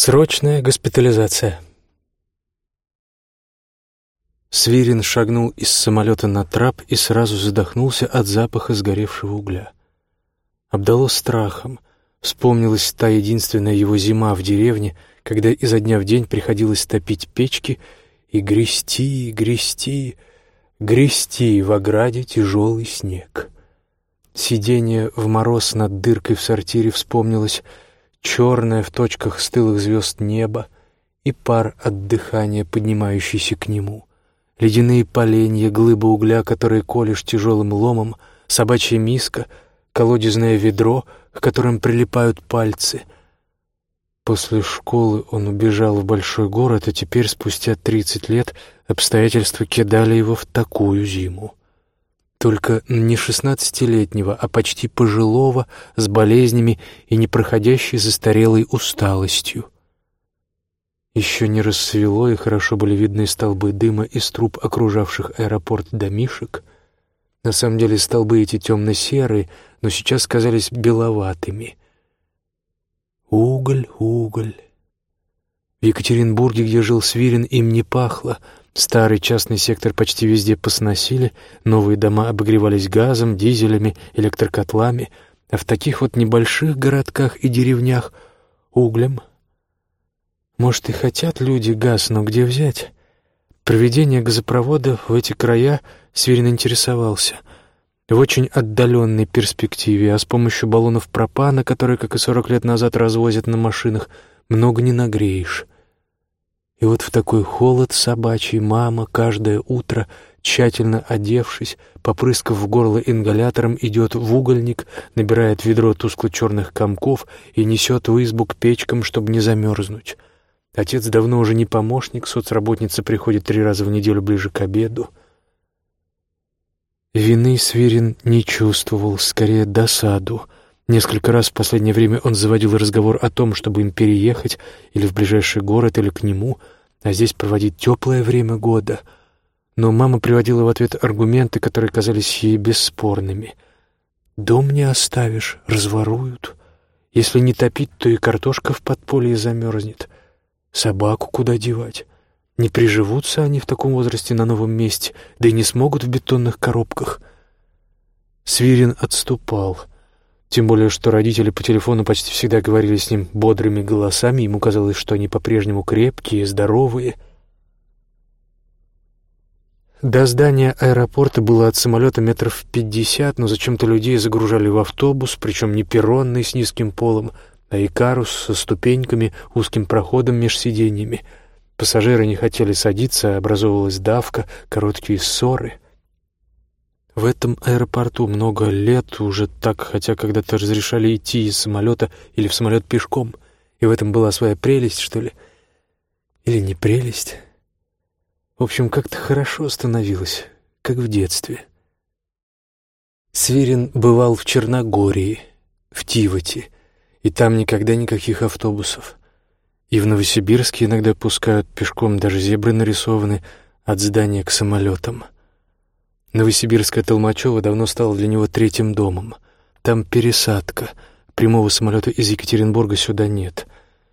Срочная госпитализация. Свирин шагнул из самолета на трап и сразу задохнулся от запаха сгоревшего угля. Обдало страхом. Вспомнилась та единственная его зима в деревне, когда изо дня в день приходилось топить печки и грести, грести, грести в ограде тяжелый снег. Сидение в мороз над дыркой в сортире вспомнилось черное в точках стылых звезд небо и пар от дыхания, поднимающийся к нему, ледяные поленья, глыба угля, которые колешь тяжелым ломом, собачья миска, колодезное ведро, к которым прилипают пальцы. После школы он убежал в большой город, а теперь, спустя тридцать лет, обстоятельства кидали его в такую зиму. Только не шестнадцатилетнего, а почти пожилого, с болезнями и непроходящей застарелой усталостью. Еще не рассвело, и хорошо были видны столбы дыма из труб, окружавших аэропорт домишек. На самом деле столбы эти темно-серые, но сейчас казались беловатыми. Уголь, уголь. В Екатеринбурге, где жил Свирин, им не пахло — Старый частный сектор почти везде посносили, новые дома обогревались газом, дизелями, электрокотлами, а в таких вот небольших городках и деревнях — углем. Может, и хотят люди газ, но где взять? Проведение газопровода в эти края Свирин интересовался — в очень отдаленной перспективе, а с помощью баллонов пропана, которые, как и сорок лет назад, развозят на машинах, много не нагреешь. И вот в такой холод собачий мама каждое утро, тщательно одевшись, попрыскав в горло ингалятором, идет в угольник, набирает ведро тускло-черных комков и несет в избу к печкам, чтобы не замерзнуть. Отец давно уже не помощник, соцработница приходит три раза в неделю ближе к обеду. Вины Свирин не чувствовал, скорее досаду — Несколько раз в последнее время он заводил разговор о том, чтобы им переехать или в ближайший город, или к нему, а здесь проводить теплое время года. Но мама приводила в ответ аргументы, которые казались ей бесспорными. «Дом не оставишь, разворуют. Если не топить, то и картошка в подполье замерзнет. Собаку куда девать? Не приживутся они в таком возрасте на новом месте, да и не смогут в бетонных коробках». Свирин отступал — тем более, что родители по телефону почти всегда говорили с ним бодрыми голосами, ему казалось, что они по-прежнему крепкие, здоровые. До здания аэропорта было от самолета метров пятьдесят, но зачем-то людей загружали в автобус, причем не перронный с низким полом, а икарус со ступеньками, узким проходом меж сиденьями. Пассажиры не хотели садиться, образовывалась давка, короткие ссоры — в этом аэропорту много лет уже так, хотя когда-то разрешали идти из самолета или в самолет пешком, и в этом была своя прелесть, что ли? Или не прелесть? В общем, как-то хорошо становилось, как в детстве. Свирин бывал в Черногории, в Тивоте, и там никогда никаких автобусов. И в Новосибирске иногда пускают пешком, даже зебры нарисованы от здания к самолетам — Новосибирская Толмачева давно стала для него третьим домом. Там пересадка. Прямого самолета из Екатеринбурга сюда нет.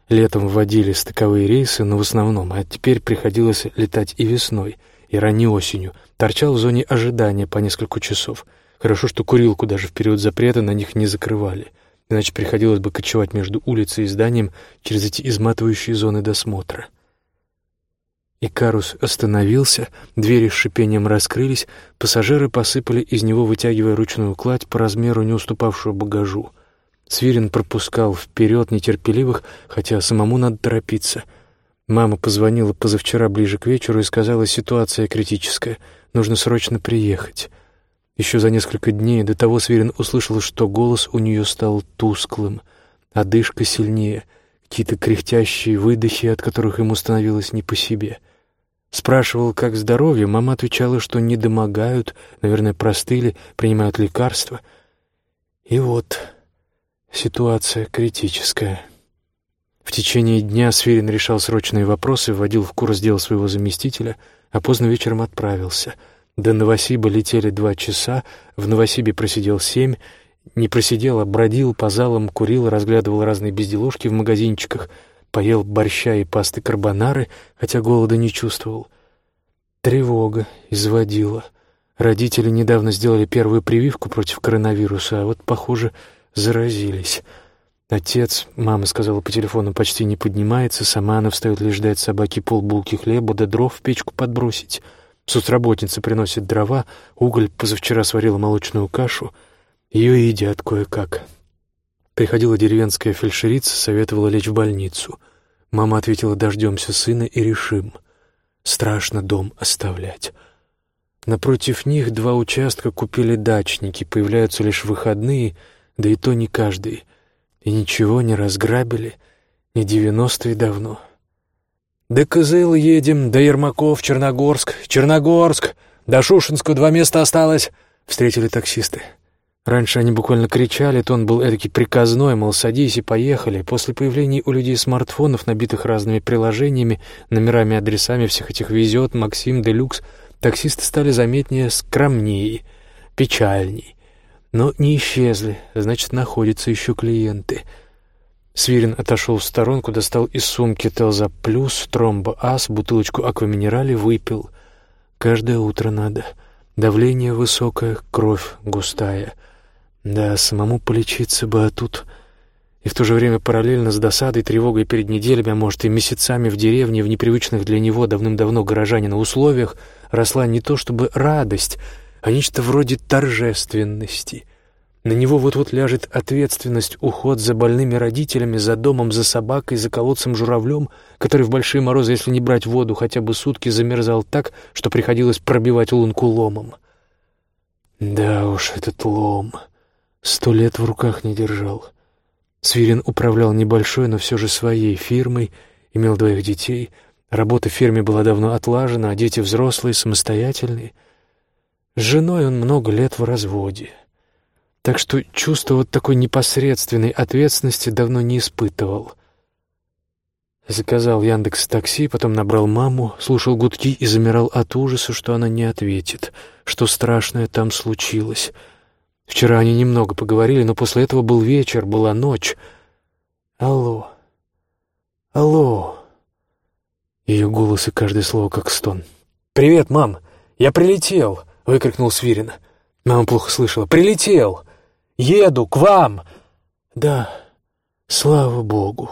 Летом вводили стыковые рейсы, но в основном, а теперь приходилось летать и весной, и ранней осенью. Торчал в зоне ожидания по несколько часов. Хорошо, что курилку даже в период запрета на них не закрывали. Иначе приходилось бы кочевать между улицей и зданием через эти изматывающие зоны досмотра. Икарус остановился, двери с шипением раскрылись, пассажиры посыпали из него, вытягивая ручную кладь по размеру, не уступавшую багажу. Свирин пропускал вперед нетерпеливых, хотя самому надо торопиться. Мама позвонила позавчера ближе к вечеру и сказала, ситуация критическая, нужно срочно приехать. Еще за несколько дней до того Свирин услышал, что голос у нее стал тусклым, а дышка сильнее — какие-то кряхтящие выдохи, от которых ему становилось не по себе. Спрашивал, как здоровье, мама отвечала, что не домогают, наверное, простыли, принимают лекарства. И вот ситуация критическая. В течение дня Сверин решал срочные вопросы, вводил в курс дел своего заместителя, а поздно вечером отправился. До Новосиба летели два часа, в Новосибе просидел семь, не просидел, а бродил по залам, курил, разглядывал разные безделушки в магазинчиках, поел борща и пасты карбонары, хотя голода не чувствовал. Тревога изводила. Родители недавно сделали первую прививку против коронавируса, а вот, похоже, заразились. Отец, мама сказала по телефону, почти не поднимается, сама она встает лишь дать собаке полбулки хлеба да дров в печку подбросить. Соцработница приносит дрова, уголь, позавчера сварила молочную кашу. Ее едят кое-как. Приходила деревенская фельдшерица, советовала лечь в больницу. Мама ответила, дождемся сына и решим. Страшно дом оставлять. Напротив них два участка купили дачники, появляются лишь выходные, да и то не каждый. И ничего не разграбили, не девяностые давно. До Кызыл едем, до Ермаков, Черногорск, Черногорск, до Шушинска два места осталось, встретили таксисты. Раньше они буквально кричали, тон был эдакий приказной, мол, садись и поехали. После появления у людей смартфонов, набитых разными приложениями, номерами, адресами, всех этих везет, Максим, Делюкс, таксисты стали заметнее скромнее, печальней. Но не исчезли, значит, находятся еще клиенты. Свирин отошел в сторонку, достал из сумки Телза Плюс, Тромбо Ас, бутылочку акваминерали, выпил. Каждое утро надо. Давление высокое, кровь густая — да, самому полечиться бы, а тут... И в то же время параллельно с досадой, тревогой перед неделями, а может и месяцами в деревне, в непривычных для него давным-давно горожанина условиях, росла не то чтобы радость, а нечто вроде торжественности. На него вот-вот ляжет ответственность, уход за больными родителями, за домом, за собакой, за колодцем-журавлем, который в большие морозы, если не брать воду, хотя бы сутки замерзал так, что приходилось пробивать лунку ломом. Да уж, этот лом... Сто лет в руках не держал. Свирин управлял небольшой, но все же своей фирмой, имел двоих детей. Работа в фирме была давно отлажена, а дети взрослые, самостоятельные. С женой он много лет в разводе. Так что чувство вот такой непосредственной ответственности давно не испытывал. Заказал Яндекс такси, потом набрал маму, слушал гудки и замирал от ужаса, что она не ответит, что страшное там случилось — Вчера они немного поговорили, но после этого был вечер, была ночь. Алло. Алло. Ее голос и каждое слово как стон. «Привет, мам! Я прилетел!» — выкрикнул Свирин. Мама плохо слышала. «Прилетел! Еду к вам!» «Да, слава богу!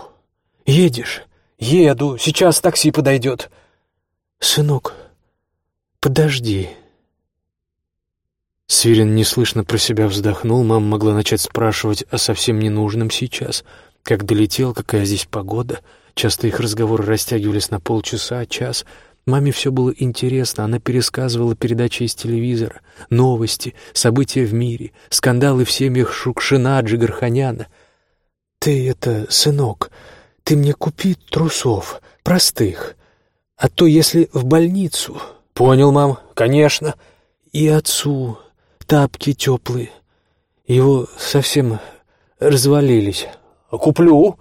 Едешь?» «Еду! Сейчас такси подойдет!» «Сынок, подожди!» Свирин неслышно про себя вздохнул, мама могла начать спрашивать о совсем ненужном сейчас. Как долетел, какая здесь погода. Часто их разговоры растягивались на полчаса, час. Маме все было интересно, она пересказывала передачи из телевизора, новости, события в мире, скандалы в семьях Шукшина, Джигарханяна. «Ты это, сынок, ты мне купи трусов, простых, а то если в больницу...» «Понял, мам, конечно». «И отцу тапки теплые. Его совсем развалились. А куплю.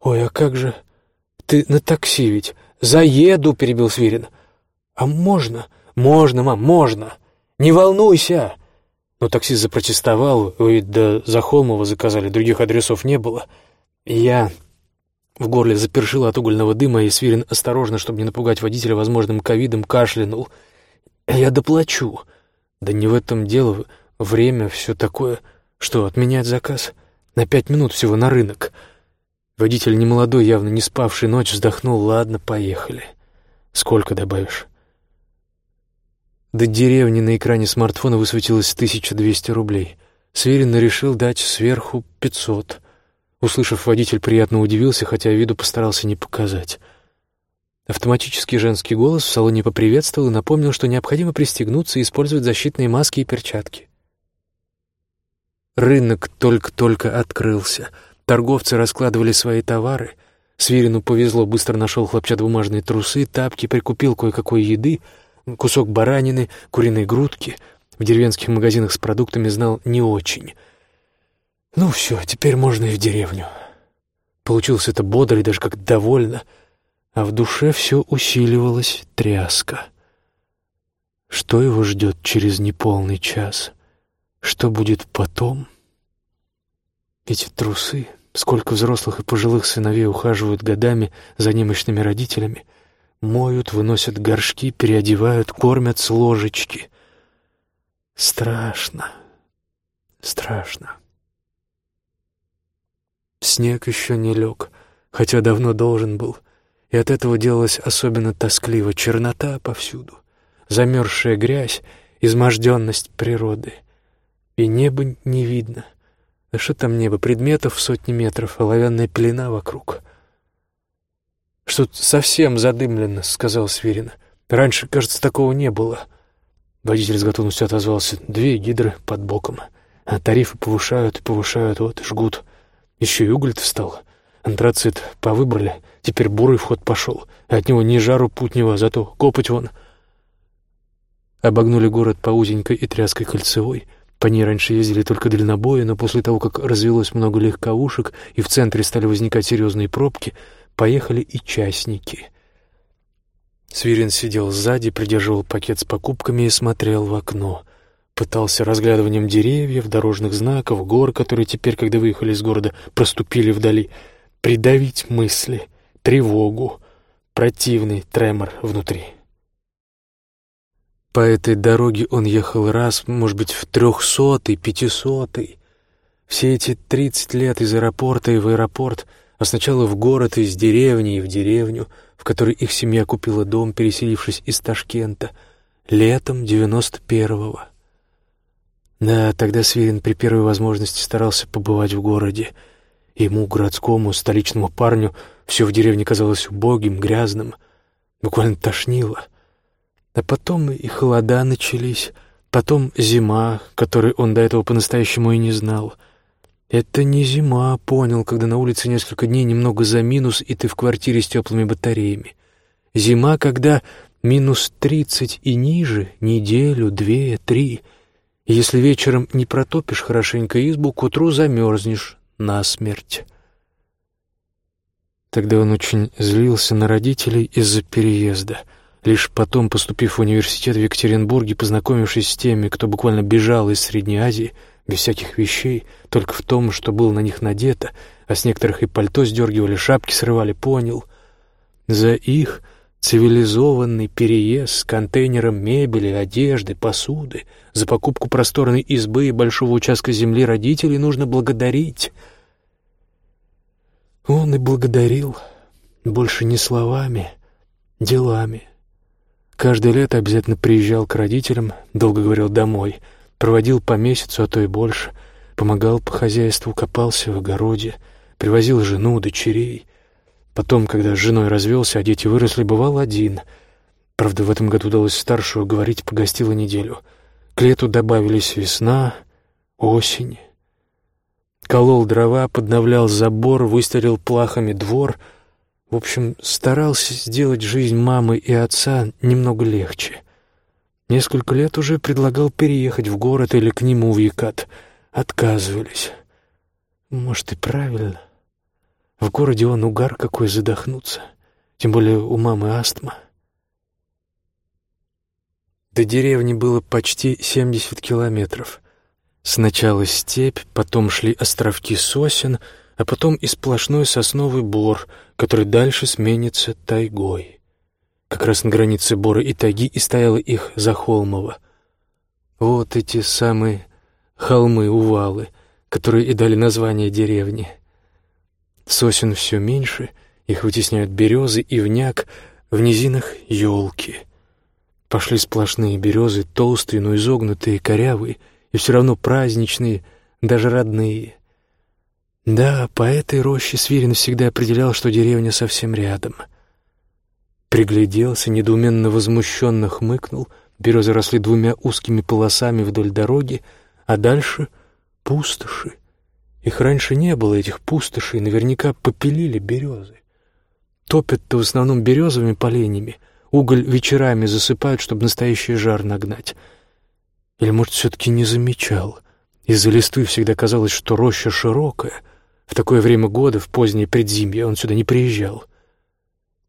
Ой, а как же? Ты на такси ведь. Заеду, перебил Свирин. А можно? Можно, мам, можно. Не волнуйся. Но таксист запротестовал, вы до Захолмова заказали, других адресов не было. Я в горле запершило от угольного дыма, и Свирин осторожно, чтобы не напугать водителя возможным ковидом, кашлянул. «Я доплачу. Да не в этом дело. Время, все такое. Что, отменять заказ? На пять минут всего на рынок. Водитель немолодой, явно не спавший ночь, вздохнул. Ладно, поехали. Сколько добавишь? До деревни на экране смартфона высветилось 1200 рублей. Сверин решил дать сверху 500. Услышав, водитель приятно удивился, хотя виду постарался не показать. Автоматический женский голос в салоне поприветствовал и напомнил, что необходимо пристегнуться и использовать защитные маски и перчатки. Рынок только-только открылся. Торговцы раскладывали свои товары. Свирину повезло, быстро нашел хлопчатобумажные трусы, тапки, прикупил кое-какой еды, кусок баранины, куриной грудки. В деревенских магазинах с продуктами знал не очень. Ну все, теперь можно и в деревню. Получилось это бодро и даже как довольно — а в душе все усиливалась тряска. Что его ждет через неполный час? Что будет потом? Эти трусы, сколько взрослых и пожилых сыновей ухаживают годами за немощными родителями, моют, выносят горшки, переодевают, кормят с ложечки. Страшно, страшно. Снег еще не лег, хотя давно должен был, и от этого делалось особенно тоскливо. Чернота повсюду, замерзшая грязь, изможденность природы. И небо не видно. Да что там небо, предметов в сотни метров, оловянная пелена вокруг. «Что-то совсем задымлено», — сказал Свирин. «Раньше, кажется, такого не было». Водитель с готовностью отозвался. «Две гидры под боком. А тарифы повышают и повышают, вот, жгут. Еще и уголь-то встал. Антрацит повыбрали, теперь бурый вход пошел. А от него ни жару путнего, зато копоть вон». Обогнули город по узенькой и тряской кольцевой. По ней раньше ездили только дальнобои, но после того, как развелось много легковушек и в центре стали возникать серьезные пробки — поехали и частники. Свирин сидел сзади, придерживал пакет с покупками и смотрел в окно. Пытался разглядыванием деревьев, дорожных знаков, гор, которые теперь, когда выехали из города, проступили вдали, придавить мысли, тревогу, противный тремор внутри. По этой дороге он ехал раз, может быть, в трехсотый, пятисотый. Все эти тридцать лет из аэропорта и в аэропорт — а сначала в город, из деревни и в деревню, в которой их семья купила дом, переселившись из Ташкента, летом девяносто первого. Да, тогда Свирин при первой возможности старался побывать в городе. Ему, городскому, столичному парню, все в деревне казалось убогим, грязным, буквально тошнило. А потом и холода начались, потом зима, которой он до этого по-настоящему и не знал — это не зима, понял, когда на улице несколько дней немного за минус, и ты в квартире с теплыми батареями. Зима, когда минус тридцать и ниже, неделю, две, три. Если вечером не протопишь хорошенько избу, к утру замерзнешь насмерть. Тогда он очень злился на родителей из-за переезда. Лишь потом, поступив в университет в Екатеринбурге, познакомившись с теми, кто буквально бежал из Средней Азии, без всяких вещей, только в том, что было на них надето, а с некоторых и пальто сдергивали, шапки срывали, понял. За их цивилизованный переезд с контейнером мебели, одежды, посуды, за покупку просторной избы и большого участка земли родителей нужно благодарить. Он и благодарил, больше не словами, делами. Каждое лето обязательно приезжал к родителям, долго говорил «домой», Проводил по месяцу, а то и больше. Помогал по хозяйству, копался в огороде, привозил жену, дочерей. Потом, когда с женой развелся, а дети выросли, бывал один. Правда, в этом году удалось старшую говорить, погостила неделю. К лету добавились весна, осень. Колол дрова, подновлял забор, выстелил плахами двор. В общем, старался сделать жизнь мамы и отца немного легче. Несколько лет уже предлагал переехать в город или к нему в Якат. Отказывались. Может, и правильно. В городе он угар какой задохнуться. Тем более у мамы астма. До деревни было почти 70 километров. Сначала степь, потом шли островки сосен, а потом и сплошной сосновый бор, который дальше сменится тайгой. Как раз на границе Бора и Таги и стояла их Захолмова. Вот эти самые холмы-увалы, которые и дали название деревне. Сосен все меньше, их вытесняют березы и вняк, в низинах — елки. Пошли сплошные березы, толстые, но изогнутые, корявые, и все равно праздничные, даже родные. Да, по этой роще Свирин всегда определял, что деревня совсем рядом — Пригляделся, недоуменно возмущенно хмыкнул. Березы росли двумя узкими полосами вдоль дороги, а дальше — пустоши. Их раньше не было, этих пустошей, наверняка попилили березы. Топят-то в основном березовыми поленьями, уголь вечерами засыпают, чтобы настоящий жар нагнать. Или, может, все-таки не замечал. Из-за листвы всегда казалось, что роща широкая. В такое время года, в позднее предзимье, он сюда не приезжал —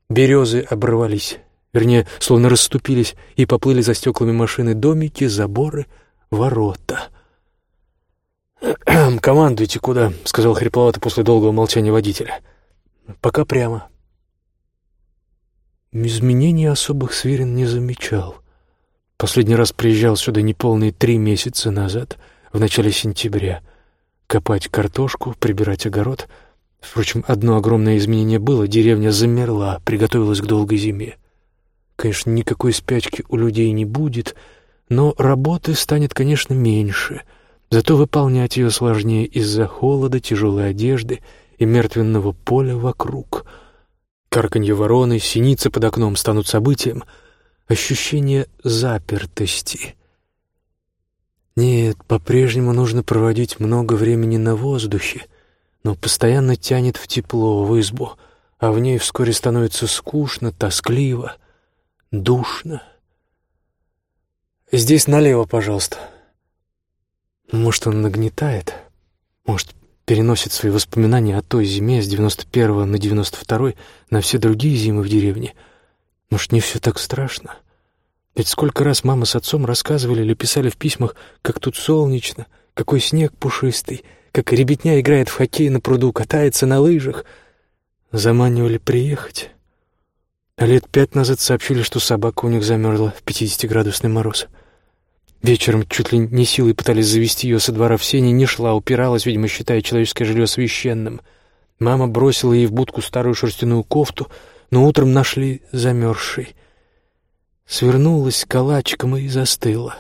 Березы оборвались, вернее, словно расступились, и поплыли за стеклами машины домики, заборы, ворота. «Командуйте куда?» — сказал хрипловато после долгого молчания водителя. «Пока прямо». Изменений особых Свирин не замечал. Последний раз приезжал сюда неполные три месяца назад, в начале сентября. Копать картошку, прибирать огород. Впрочем, одно огромное изменение было — деревня замерла, приготовилась к долгой зиме. Конечно, никакой спячки у людей не будет, но работы станет, конечно, меньше. Зато выполнять ее сложнее из-за холода, тяжелой одежды и мертвенного поля вокруг. Карканье вороны, синицы под окном станут событием — ощущение запертости. Нет, по-прежнему нужно проводить много времени на воздухе, но постоянно тянет в тепло, в избу, а в ней вскоре становится скучно, тоскливо, душно. «Здесь налево, пожалуйста». Может, он нагнетает, может, переносит свои воспоминания о той зиме с 91 на 92 на все другие зимы в деревне — может, не все так страшно? Ведь сколько раз мама с отцом рассказывали или писали в письмах, как тут солнечно, какой снег пушистый, как ребятня играет в хоккей на пруду, катается на лыжах. Заманивали приехать. А лет пять назад сообщили, что собака у них замерзла в 50-градусный мороз. Вечером чуть ли не силой пытались завести ее со двора в сене, не шла, упиралась, видимо, считая человеческое жилье священным. Мама бросила ей в будку старую шерстяную кофту — но утром нашли замерзшей. Свернулась калачиком и застыла.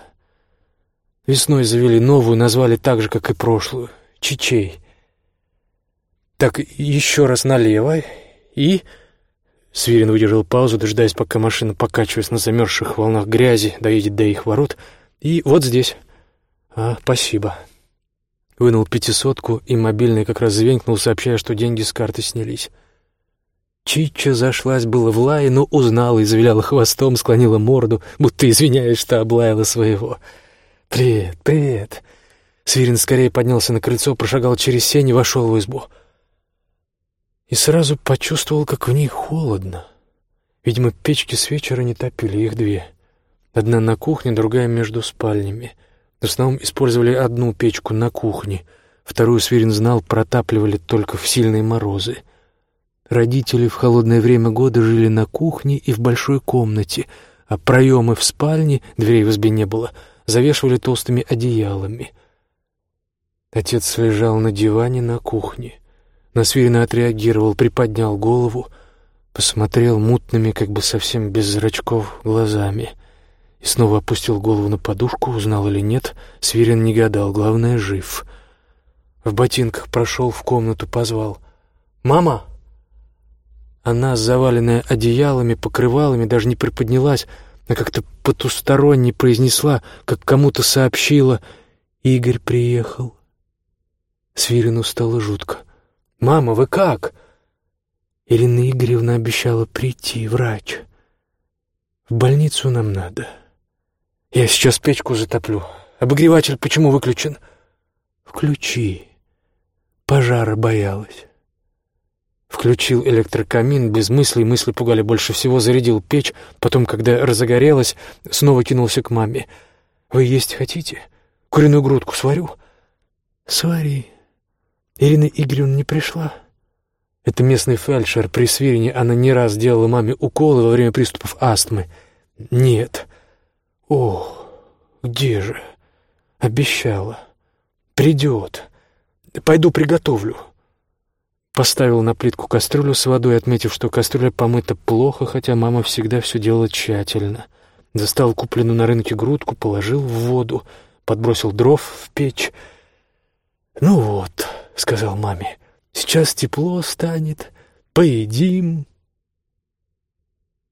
Весной завели новую, назвали так же, как и прошлую — Чичей. Так, еще раз налево и... Свирин выдержал паузу, дожидаясь, пока машина, покачиваясь на замерзших волнах грязи, доедет до их ворот. И вот здесь. А, спасибо. Вынул пятисотку, и мобильный как раз звенькнул, сообщая, что деньги с карты снялись. Чича зашлась было в лае, но узнала и завиляла хвостом, склонила морду, будто извиняясь, что облаяла своего. «Привет, привет!» Свирин скорее поднялся на крыльцо, прошагал через сень и вошел в избу. И сразу почувствовал, как в ней холодно. Видимо, печки с вечера не топили, их две. Одна на кухне, другая между спальнями. В основном использовали одну печку на кухне, вторую Свирин знал, протапливали только в сильные морозы — Родители в холодное время года жили на кухне и в большой комнате, а проемы в спальне, дверей в избе не было, завешивали толстыми одеялами. Отец лежал на диване на кухне. Насвиренно отреагировал, приподнял голову, посмотрел мутными, как бы совсем без зрачков, глазами и снова опустил голову на подушку, узнал или нет, Свирин не гадал, главное, жив. В ботинках прошел в комнату, позвал. «Мама!» Она, заваленная одеялами, покрывалами, даже не приподнялась, а как-то потусторонне произнесла, как кому-то сообщила «Игорь приехал». Свирину стало жутко. «Мама, вы как?» Ирина Игоревна обещала прийти, врач. «В больницу нам надо. Я сейчас печку затоплю. Обогреватель почему выключен?» «Включи. Пожара боялась». Включил электрокамин, без мыслей, мысли пугали больше всего, зарядил печь, потом, когда разогорелась, снова кинулся к маме. «Вы есть хотите? Куриную грудку сварю?» «Свари. Ирина Игоревна не пришла?» Это местный фельдшер при свирине, она не раз делала маме уколы во время приступов астмы. «Нет». «О, где же?» «Обещала. Придет. Пойду приготовлю». Поставил на плитку кастрюлю с водой, отметив, что кастрюля помыта плохо, хотя мама всегда все делала тщательно. Достал купленную на рынке грудку, положил в воду, подбросил дров в печь. «Ну вот», — сказал маме, — «сейчас тепло станет, поедим».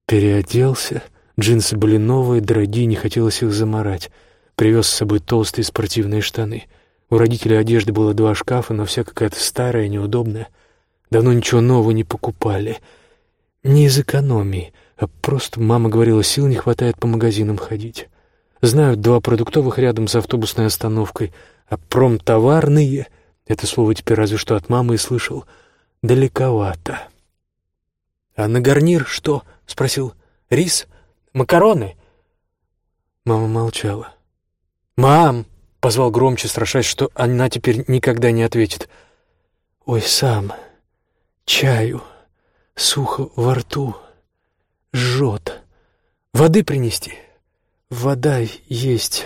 Переоделся. Джинсы были новые, дорогие, не хотелось их заморать. Привез с собой толстые спортивные штаны. У родителей одежды было два шкафа, но вся какая-то старая, неудобная — Давно ничего нового не покупали. Не из экономии, а просто мама говорила, сил не хватает по магазинам ходить. Знают два продуктовых рядом с автобусной остановкой, а промтоварные, это слово теперь разве что от мамы и слышал, далековато. «А на гарнир что?» — спросил. «Рис? Макароны?» Мама молчала. «Мам!» Позвал громче, страшась, что она теперь никогда не ответит. «Ой, сам, чаю, сухо во рту, жжет. Воды принести? Вода есть.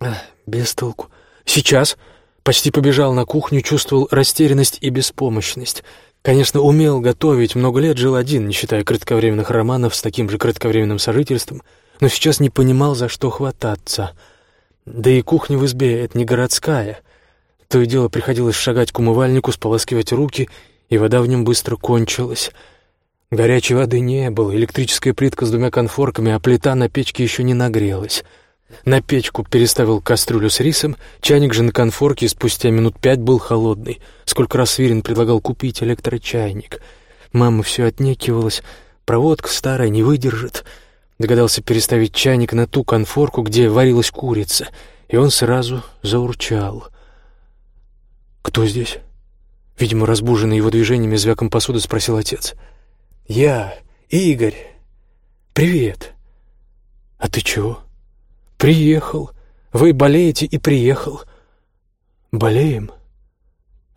А, без толку. Сейчас!» Почти побежал на кухню, чувствовал растерянность и беспомощность. Конечно, умел готовить, много лет жил один, не считая кратковременных романов с таким же кратковременным сожительством, но сейчас не понимал, за что хвататься. Да и кухня в избе — это не городская. То и дело приходилось шагать к умывальнику, споласкивать руки, и вода в нем быстро кончилась. Горячей воды не было, электрическая плитка с двумя конфорками, а плита на печке еще не нагрелась. На печку переставил кастрюлю с рисом, чайник же на конфорке спустя минут пять был холодный. Сколько раз Свирин предлагал купить электрочайник. Мама все отнекивалась. Проводка старая, не выдержит. Догадался переставить чайник на ту конфорку, где варилась курица, и он сразу заурчал. «Кто здесь?» Видимо, разбуженный его движениями звяком посуды, спросил отец. «Я, Игорь. Привет. А ты чего?» «Приехал. Вы болеете и приехал». «Болеем?»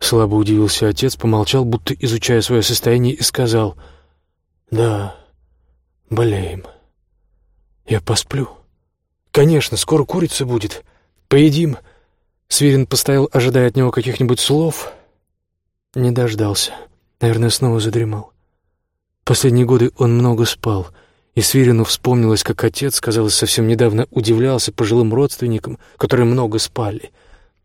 Слабо удивился отец, помолчал, будто изучая свое состояние, и сказал, «Да, болеем. Я посплю». «Конечно, скоро курица будет. Поедим». Свирин постоял, ожидая от него каких-нибудь слов. Не дождался. Наверное, снова задремал. Последние годы он много спал — и Свирину вспомнилось, как отец, казалось, совсем недавно удивлялся пожилым родственникам, которые много спали.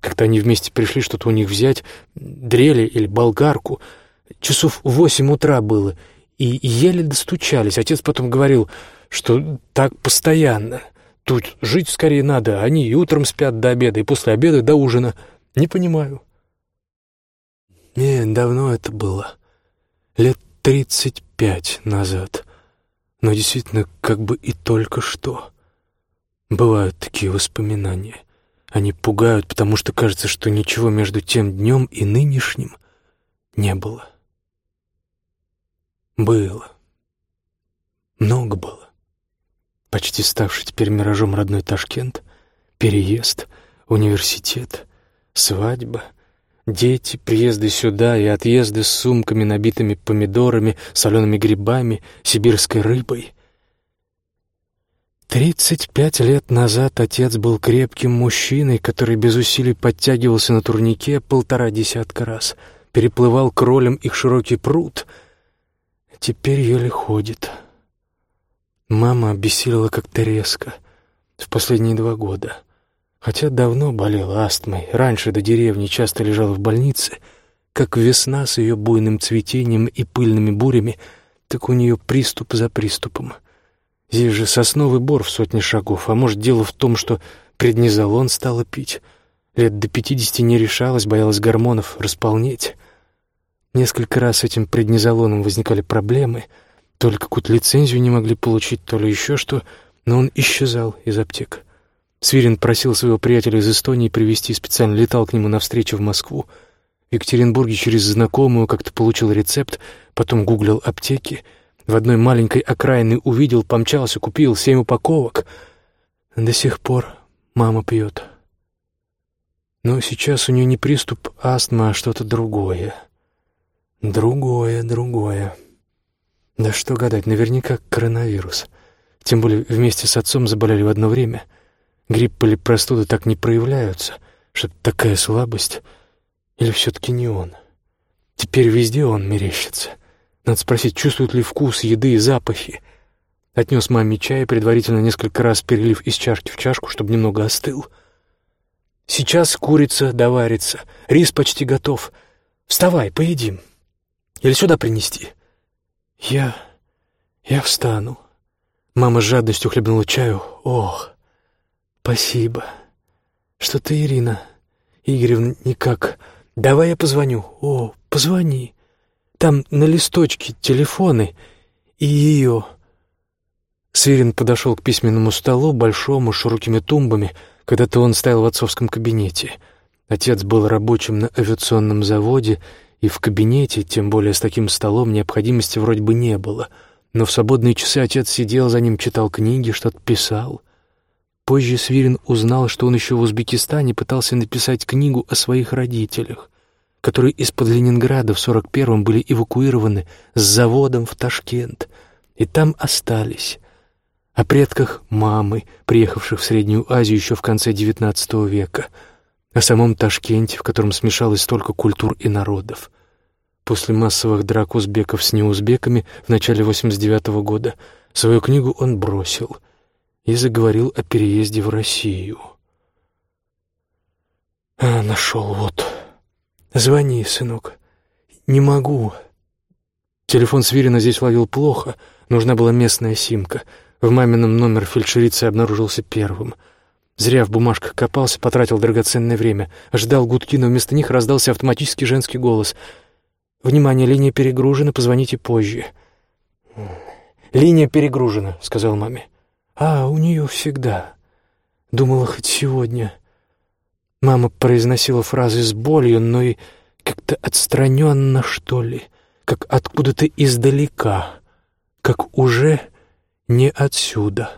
Когда они вместе пришли что-то у них взять, дрели или болгарку, часов восемь утра было, и еле достучались. Отец потом говорил, что так постоянно. Тут жить скорее надо, они и утром спят до обеда, и после обеда до ужина. Не понимаю. Не, давно это было. Лет тридцать пять назад но действительно как бы и только что. Бывают такие воспоминания. Они пугают, потому что кажется, что ничего между тем днем и нынешним не было. Было. Много было. Почти ставший теперь миражом родной Ташкент, переезд, университет, свадьба — Дети, приезды сюда и отъезды с сумками, набитыми помидорами, солеными грибами, сибирской рыбой. Тридцать пять лет назад отец был крепким мужчиной, который без усилий подтягивался на турнике полтора десятка раз, переплывал кролем их широкий пруд. Теперь еле ходит. Мама обессилила как-то резко в последние два года — Хотя давно болела астмой, раньше до деревни часто лежала в больнице, как весна с ее буйным цветением и пыльными бурями, так у нее приступ за приступом. Здесь же сосновый бор в сотни шагов, а может, дело в том, что преднизолон стала пить. Лет до пятидесяти не решалась, боялась гормонов располнеть. Несколько раз с этим преднизолоном возникали проблемы, то ли какую-то лицензию не могли получить, то ли еще что, но он исчезал из аптек. Свирин просил своего приятеля из Эстонии привезти, специально летал к нему навстречу в Москву. В Екатеринбурге через знакомую как-то получил рецепт, потом гуглил аптеки. В одной маленькой окраины увидел, помчался, купил семь упаковок. До сих пор мама пьет. Но сейчас у нее не приступ астмы, а что-то другое. Другое, другое. Да что гадать, наверняка коронавирус. Тем более вместе с отцом заболели в одно время — Грипп или простуда так не проявляются, что такая слабость. Или все-таки не он? Теперь везде он мерещится. Надо спросить, чувствует ли вкус еды и запахи. Отнес маме чай, предварительно несколько раз перелив из чашки в чашку, чтобы немного остыл. Сейчас курица доварится, рис почти готов. Вставай, поедим. Или сюда принести? Я... я встану. Мама с жадностью хлебнула чаю. Ох, «Спасибо. Что-то Ирина Игоревна никак. Давай я позвоню. О, позвони. Там на листочке телефоны и ее». Свирин подошел к письменному столу, большому, с широкими тумбами. Когда-то он стоял в отцовском кабинете. Отец был рабочим на авиационном заводе, и в кабинете, тем более с таким столом, необходимости вроде бы не было. Но в свободные часы отец сидел за ним, читал книги, что-то писал — Позже Свирин узнал, что он еще в Узбекистане пытался написать книгу о своих родителях, которые из-под Ленинграда в 41-м были эвакуированы с заводом в Ташкент, и там остались. О предках мамы, приехавших в Среднюю Азию еще в конце XIX века, о самом Ташкенте, в котором смешалось столько культур и народов. После массовых драк узбеков с неузбеками в начале 89 -го года свою книгу он бросил — и заговорил о переезде в Россию. «А, нашел, вот. Звони, сынок. Не могу». Телефон Свирина здесь ловил плохо, нужна была местная симка. В мамином номер фельдшерицы обнаружился первым. Зря в бумажках копался, потратил драгоценное время. Ждал гудки, но вместо них раздался автоматический женский голос. «Внимание, линия перегружена, позвоните позже». «Линия перегружена», — сказал маме. «А, у нее всегда. Думала, хоть сегодня». Мама произносила фразы с болью, но и как-то отстраненно, что ли, как откуда-то издалека, как уже не отсюда.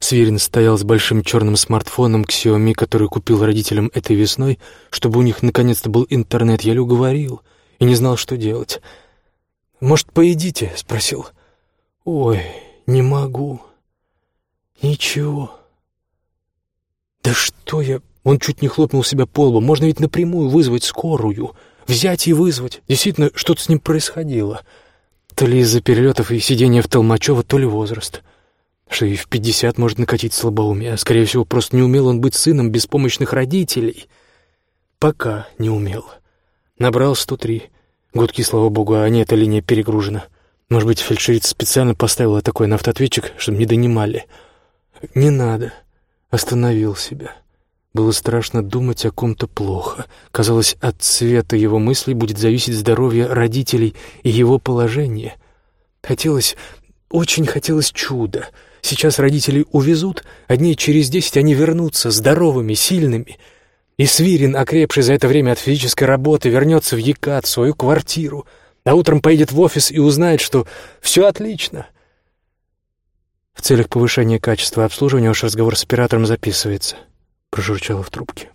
Свирин стоял с большим черным смартфоном Xiaomi, который купил родителям этой весной, чтобы у них наконец-то был интернет. Я уговорил и не знал, что делать. «Может, поедите?» — спросил. «Ой, не могу». «Ничего». «Да что я...» Он чуть не хлопнул себя по лбу. «Можно ведь напрямую вызвать скорую. Взять и вызвать. Действительно, что-то с ним происходило. То ли из-за перелетов и сидения в Толмачево, то ли возраст. Что и в пятьдесят может накатить слабоумие. Скорее всего, просто не умел он быть сыном беспомощных родителей. Пока не умел. Набрал сто три. Гудки, слава богу, а не эта линия перегружена. Может быть, фельдшерица специально поставила такой на автоответчик, чтобы не донимали». «Не надо», — остановил себя. Было страшно думать о ком-то плохо. Казалось, от цвета его мыслей будет зависеть здоровье родителей и его положение. Хотелось, очень хотелось чуда. Сейчас родителей увезут, а дней через десять они вернутся здоровыми, сильными. И Свирин, окрепший за это время от физической работы, вернется в Екат, в свою квартиру, а утром поедет в офис и узнает, что все отлично — в целях повышения качества обслуживания ваш разговор с оператором записывается», — прожурчало в трубке.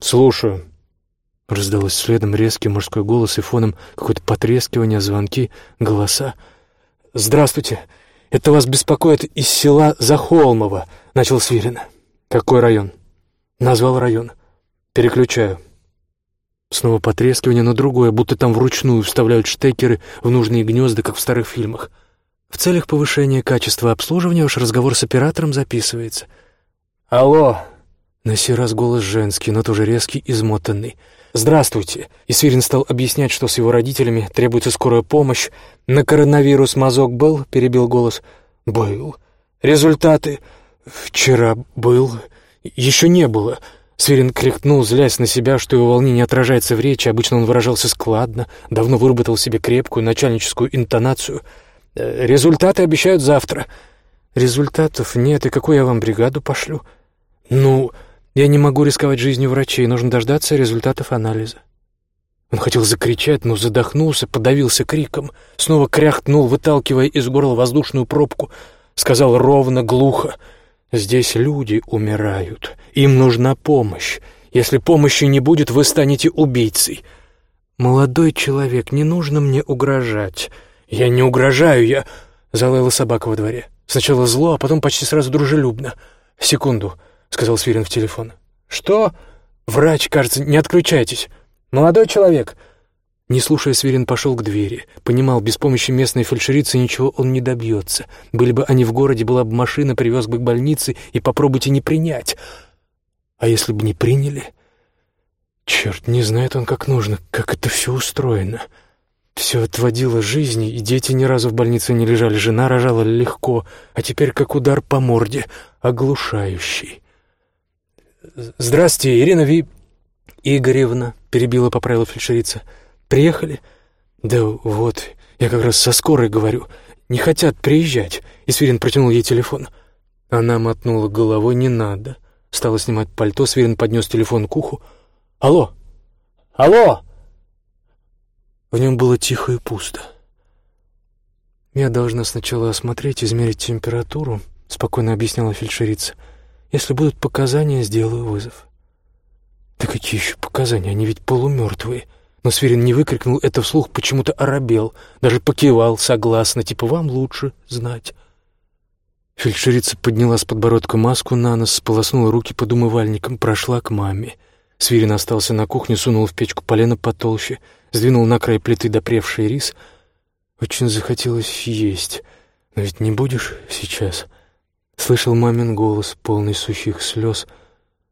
«Слушаю». Раздалось следом резкий мужской голос и фоном какое-то потрескивание, звонки, голоса. «Здравствуйте. Это вас беспокоит из села Захолмово», — начал Свирин. «Какой район?» «Назвал район. Переключаю». Снова потрескивание, но другое, будто там вручную вставляют штекеры в нужные гнезда, как в старых фильмах. В целях повышения качества обслуживания уж разговор с оператором записывается. «Алло!» На сей раз голос женский, но тоже резкий, измотанный. «Здравствуйте!» И Свирин стал объяснять, что с его родителями требуется скорая помощь. «На коронавирус мазок был?» — перебил голос. «Был. Результаты?» «Вчера был. Еще не было». Свирин крикнул, злясь на себя, что его волнение отражается в речи. Обычно он выражался складно, давно выработал себе крепкую начальническую интонацию — результаты обещают завтра. Результатов нет, и какую я вам бригаду пошлю? Ну, я не могу рисковать жизнью врачей, нужно дождаться результатов анализа. Он хотел закричать, но задохнулся, подавился криком, снова кряхтнул, выталкивая из горла воздушную пробку, сказал ровно, глухо, «Здесь люди умирают, им нужна помощь. Если помощи не будет, вы станете убийцей». «Молодой человек, не нужно мне угрожать. «Я не угрожаю, я...» — залаяла собака во дворе. Сначала зло, а потом почти сразу дружелюбно. «Секунду», — сказал Свирин в телефон. «Что?» «Врач, кажется, не отключайтесь. Молодой человек!» Не слушая, Свирин пошел к двери. Понимал, без помощи местной фельдшерицы ничего он не добьется. Были бы они в городе, была бы машина, привез бы к больнице, и попробуйте не принять. А если бы не приняли? Черт, не знает он, как нужно, как это все устроено. Все отводило жизни, и дети ни разу в больнице не лежали, жена рожала легко, а теперь как удар по морде, оглушающий. «Здравствуйте, Ирина Ви...» «Игоревна», — перебила, поправила фельдшерица. «Приехали?» «Да вот, я как раз со скорой говорю. Не хотят приезжать». И Свирин протянул ей телефон. Она мотнула головой «не надо». Стала снимать пальто, Свирин поднес телефон к уху. «Алло! Алло!» В нем было тихо и пусто. Я должна сначала осмотреть, измерить температуру, — спокойно объясняла фельдшерица. «Если будут показания, сделаю вызов». «Да какие еще показания? Они ведь полумертвые». Но Свирин не выкрикнул это вслух, почему-то оробел, даже покивал согласно, типа «вам лучше знать». Фельдшерица подняла с подбородка маску на нос, сполоснула руки под умывальником, прошла к маме. Свирин остался на кухне, сунул в печку полено потолще, сдвинул на край плиты допревший рис. Очень захотелось есть. Но ведь не будешь сейчас. Слышал мамин голос, полный сухих слез.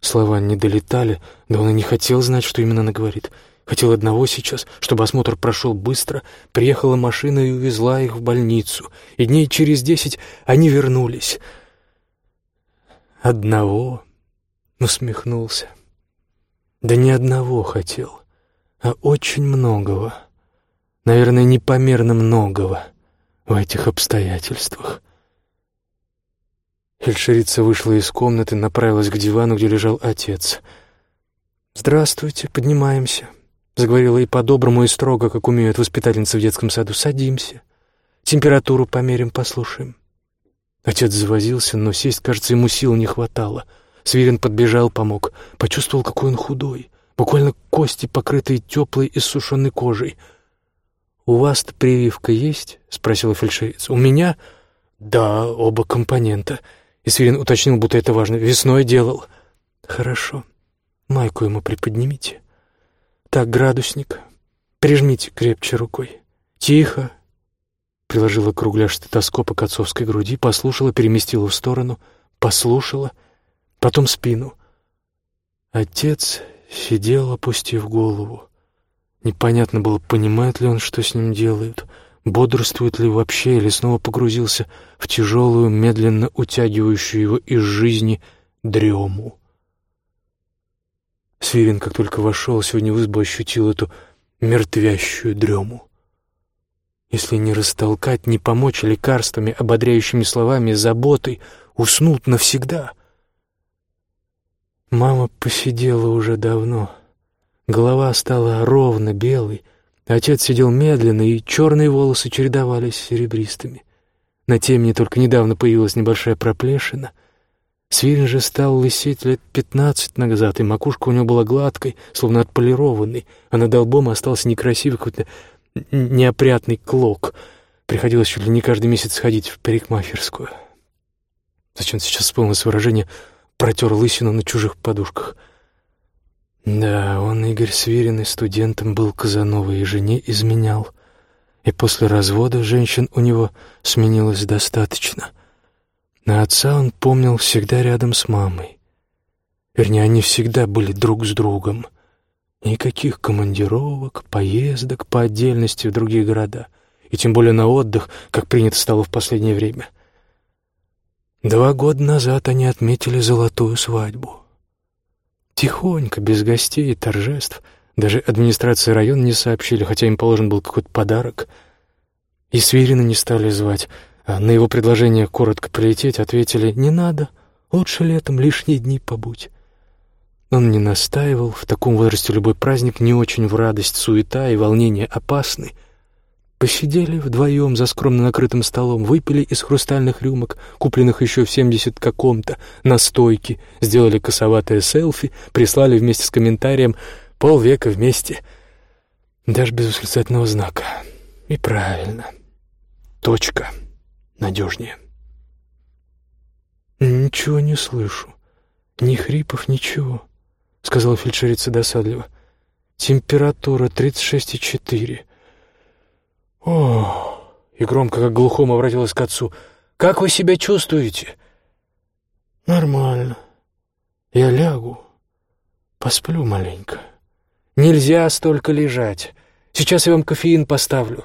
Слова не долетали, да он и не хотел знать, что именно она говорит. Хотел одного сейчас, чтобы осмотр прошел быстро. Приехала машина и увезла их в больницу. И дней через десять они вернулись. Одного усмехнулся. Да не одного хотел, а очень многого. Наверное, непомерно многого в этих обстоятельствах. Фельдшерица вышла из комнаты, направилась к дивану, где лежал отец. «Здравствуйте, поднимаемся», — заговорила и по-доброму, и строго, как умеют воспитательницы в детском саду. «Садимся. Температуру померим, послушаем». Отец завозился, но сесть, кажется, ему сил не хватало. Свирин подбежал, помог. Почувствовал, какой он худой. Буквально кости, покрытые теплой и сушеной кожей. «У вас-то прививка есть?» — спросила фельдшерица. «У меня?» «Да, оба компонента». И Свирин уточнил, будто это важно. «Весной делал». «Хорошо. Майку ему приподнимите». «Так, градусник. Прижмите крепче рукой. Тихо». Приложила кругляш стетоскопа к отцовской груди, послушала, переместила в сторону, послушала, потом спину. Отец сидел, опустив голову. Непонятно было, понимает ли он, что с ним делают, бодрствует ли вообще, или снова погрузился в тяжелую, медленно утягивающую его из жизни дрему. Свирин, как только вошел, сегодня в избу ощутил эту мертвящую дрему. Если не растолкать, не помочь лекарствами, ободряющими словами, заботой, уснут навсегда. Мама посидела уже давно. Голова стала ровно белой, отец сидел медленно, и черные волосы чередовались с серебристыми. На темне только недавно появилась небольшая проплешина — Свирин же стал лысеть лет пятнадцать назад, и макушка у него была гладкой, словно отполированной, а над долбом остался некрасивый какой-то неопрятный клок. Приходилось чуть ли не каждый месяц ходить в парикмахерскую. Зачем сейчас вспомнилось выражение «протер лысину на чужих подушках»? Да, он, Игорь Свирин, и студентом был Казановой, и жене изменял. И после развода женщин у него сменилось достаточно — на отца он помнил всегда рядом с мамой. Вернее, они всегда были друг с другом. Никаких командировок, поездок по отдельности в другие города, и тем более на отдых, как принято стало в последнее время. Два года назад они отметили золотую свадьбу. Тихонько, без гостей и торжеств, даже администрации района не сообщили, хотя им положен был какой-то подарок. И Свирина не стали звать — а на его предложение коротко прилететь ответили «Не надо, лучше летом лишние дни побудь». Он не настаивал, в таком возрасте любой праздник не очень в радость, суета и волнение опасны. Посидели вдвоем за скромно накрытым столом, выпили из хрустальных рюмок, купленных еще в семьдесят каком-то, настойки, сделали косоватое селфи, прислали вместе с комментарием «Полвека вместе». Даже без восклицательного знака. И правильно. Точка надежнее. «Ничего не слышу. Ни хрипов, ничего», — сказала фельдшерица досадливо. «Температура 36,4». «О!» — и громко, как глухому, обратилась к отцу. «Как вы себя чувствуете?» «Нормально. Я лягу, посплю маленько». «Нельзя столько лежать. Сейчас я вам кофеин поставлю.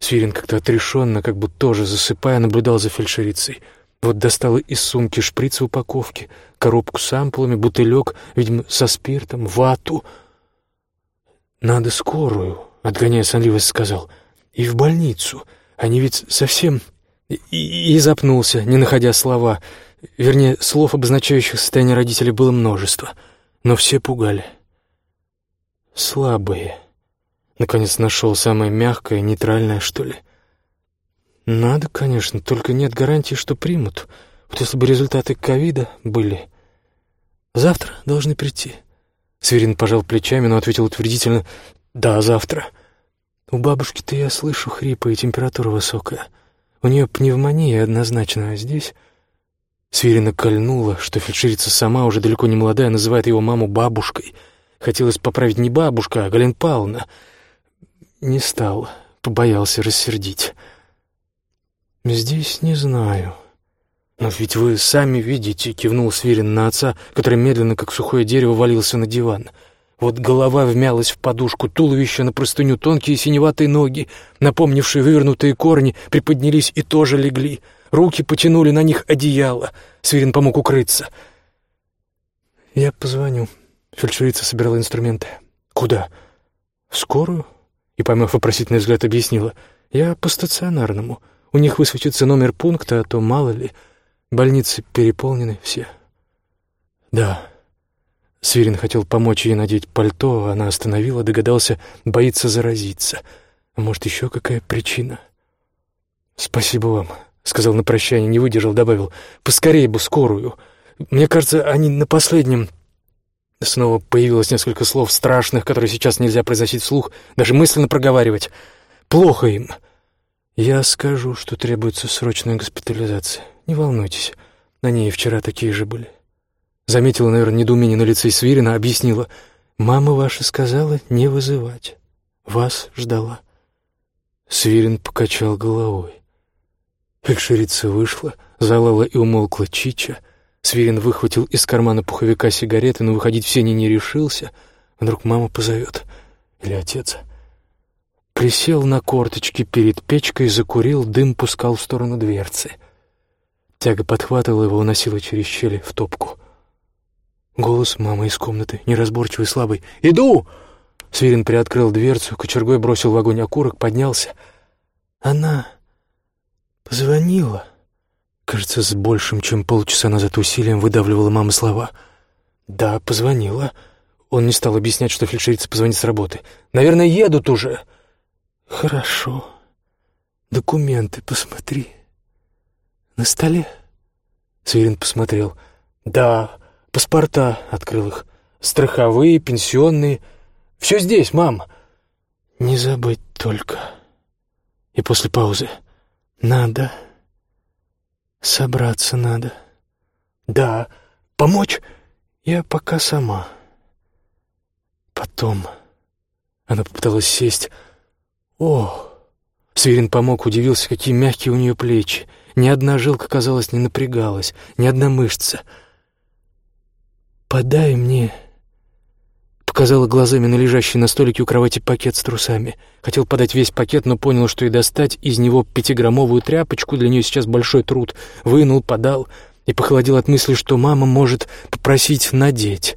Свирин как-то отрешенно, как бы тоже засыпая, наблюдал за фельдшерицей. Вот достала из сумки шприц в упаковке, коробку с ампулами, бутылек, видимо, со спиртом, вату. «Надо скорую», — отгоняя сонливость, сказал. «И в больницу. Они ведь совсем...» и, и запнулся, не находя слова. Вернее, слов, обозначающих состояние родителей, было множество. Но все пугали. «Слабые». Наконец нашел самое мягкое, нейтральное, что ли. Надо, конечно, только нет гарантии, что примут. Вот если бы результаты ковида были... Завтра должны прийти. Сверин пожал плечами, но ответил утвердительно «Да, завтра». У бабушки-то я слышу хрипы и температура высокая. У нее пневмония однозначно, а здесь... Свирина кольнула, что фельдшерица сама, уже далеко не молодая, называет его маму бабушкой. Хотелось поправить не бабушка, а Галина Павловна. Не стал, побоялся рассердить. «Здесь не знаю». «Но ведь вы сами видите», — кивнул Свирин на отца, который медленно, как сухое дерево, валился на диван. Вот голова вмялась в подушку, туловище на простыню, тонкие синеватые ноги, напомнившие вывернутые корни, приподнялись и тоже легли. Руки потянули на них одеяло. Свирин помог укрыться. «Я позвоню». Фельдшерица собирала инструменты. «Куда?» «В скорую?» И, поймав вопросительный взгляд, объяснила. «Я по стационарному. У них высветится номер пункта, а то мало ли. Больницы переполнены все». «Да». Свирин хотел помочь ей надеть пальто, а она остановила, догадался, боится заразиться. Может, еще какая причина? «Спасибо вам», — сказал на прощание, не выдержал, добавил. «Поскорее бы скорую. Мне кажется, они на последнем...» Снова появилось несколько слов страшных, которые сейчас нельзя произносить вслух, даже мысленно проговаривать. «Плохо им». «Я скажу, что требуется срочная госпитализация. Не волнуйтесь, на ней вчера такие же были». Заметила, наверное, недоумение на лице Свирина, объяснила. «Мама ваша сказала не вызывать. Вас ждала». Свирин покачал головой. Фельдшерица вышла, залала и умолкла Чича. Свирин выхватил из кармана пуховика сигареты, но выходить в сене не решился. Вдруг мама позовет. Или отец. Присел на корточки перед печкой, закурил, дым пускал в сторону дверцы. Тяга подхватывала его, уносила через щели в топку. Голос мамы из комнаты, неразборчивый, слабый. «Иду!» Свирин приоткрыл дверцу, кочергой бросил в огонь окурок, поднялся. «Она позвонила». Кажется, с большим, чем полчаса назад усилием выдавливала мама слова. «Да, позвонила». Он не стал объяснять, что фельдшерица позвонит с работы. «Наверное, едут уже». «Хорошо. Документы посмотри. На столе?» Свирин посмотрел. «Да». Паспорта открыл их. Страховые, пенсионные. Все здесь, мам. Не забыть только. И после паузы. Надо. Собраться надо. Да. Помочь? Я пока сама. Потом. Она попыталась сесть. О! Свирин помог, удивился, какие мягкие у нее плечи. Ни одна жилка, казалось, не напрягалась, ни одна мышца — «Подай мне...» Показала глазами на лежащий на столике у кровати пакет с трусами. Хотел подать весь пакет, но понял, что и достать из него пятиграммовую тряпочку для нее сейчас большой труд. Вынул, подал и похолодел от мысли, что мама может попросить надеть.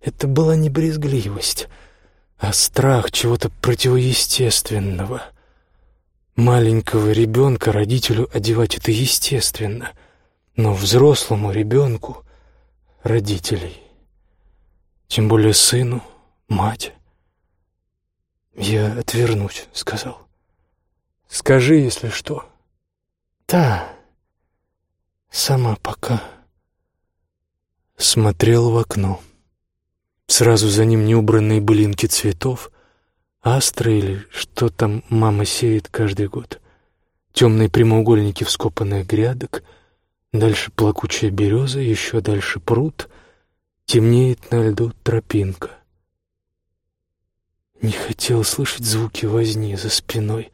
Это была не брезгливость, а страх чего-то противоестественного. Маленького ребенка родителю одевать это естественно, но взрослому ребенку родителей. Тем более сыну, мать. «Я отвернусь», — сказал. «Скажи, если что». «Да, сама пока». Смотрел в окно. Сразу за ним неубранные былинки цветов, астры или что там мама сеет каждый год. Темные прямоугольники вскопанных грядок — Дальше плакучая береза, еще дальше пруд, темнеет на льду тропинка. Не хотел слышать звуки возни за спиной,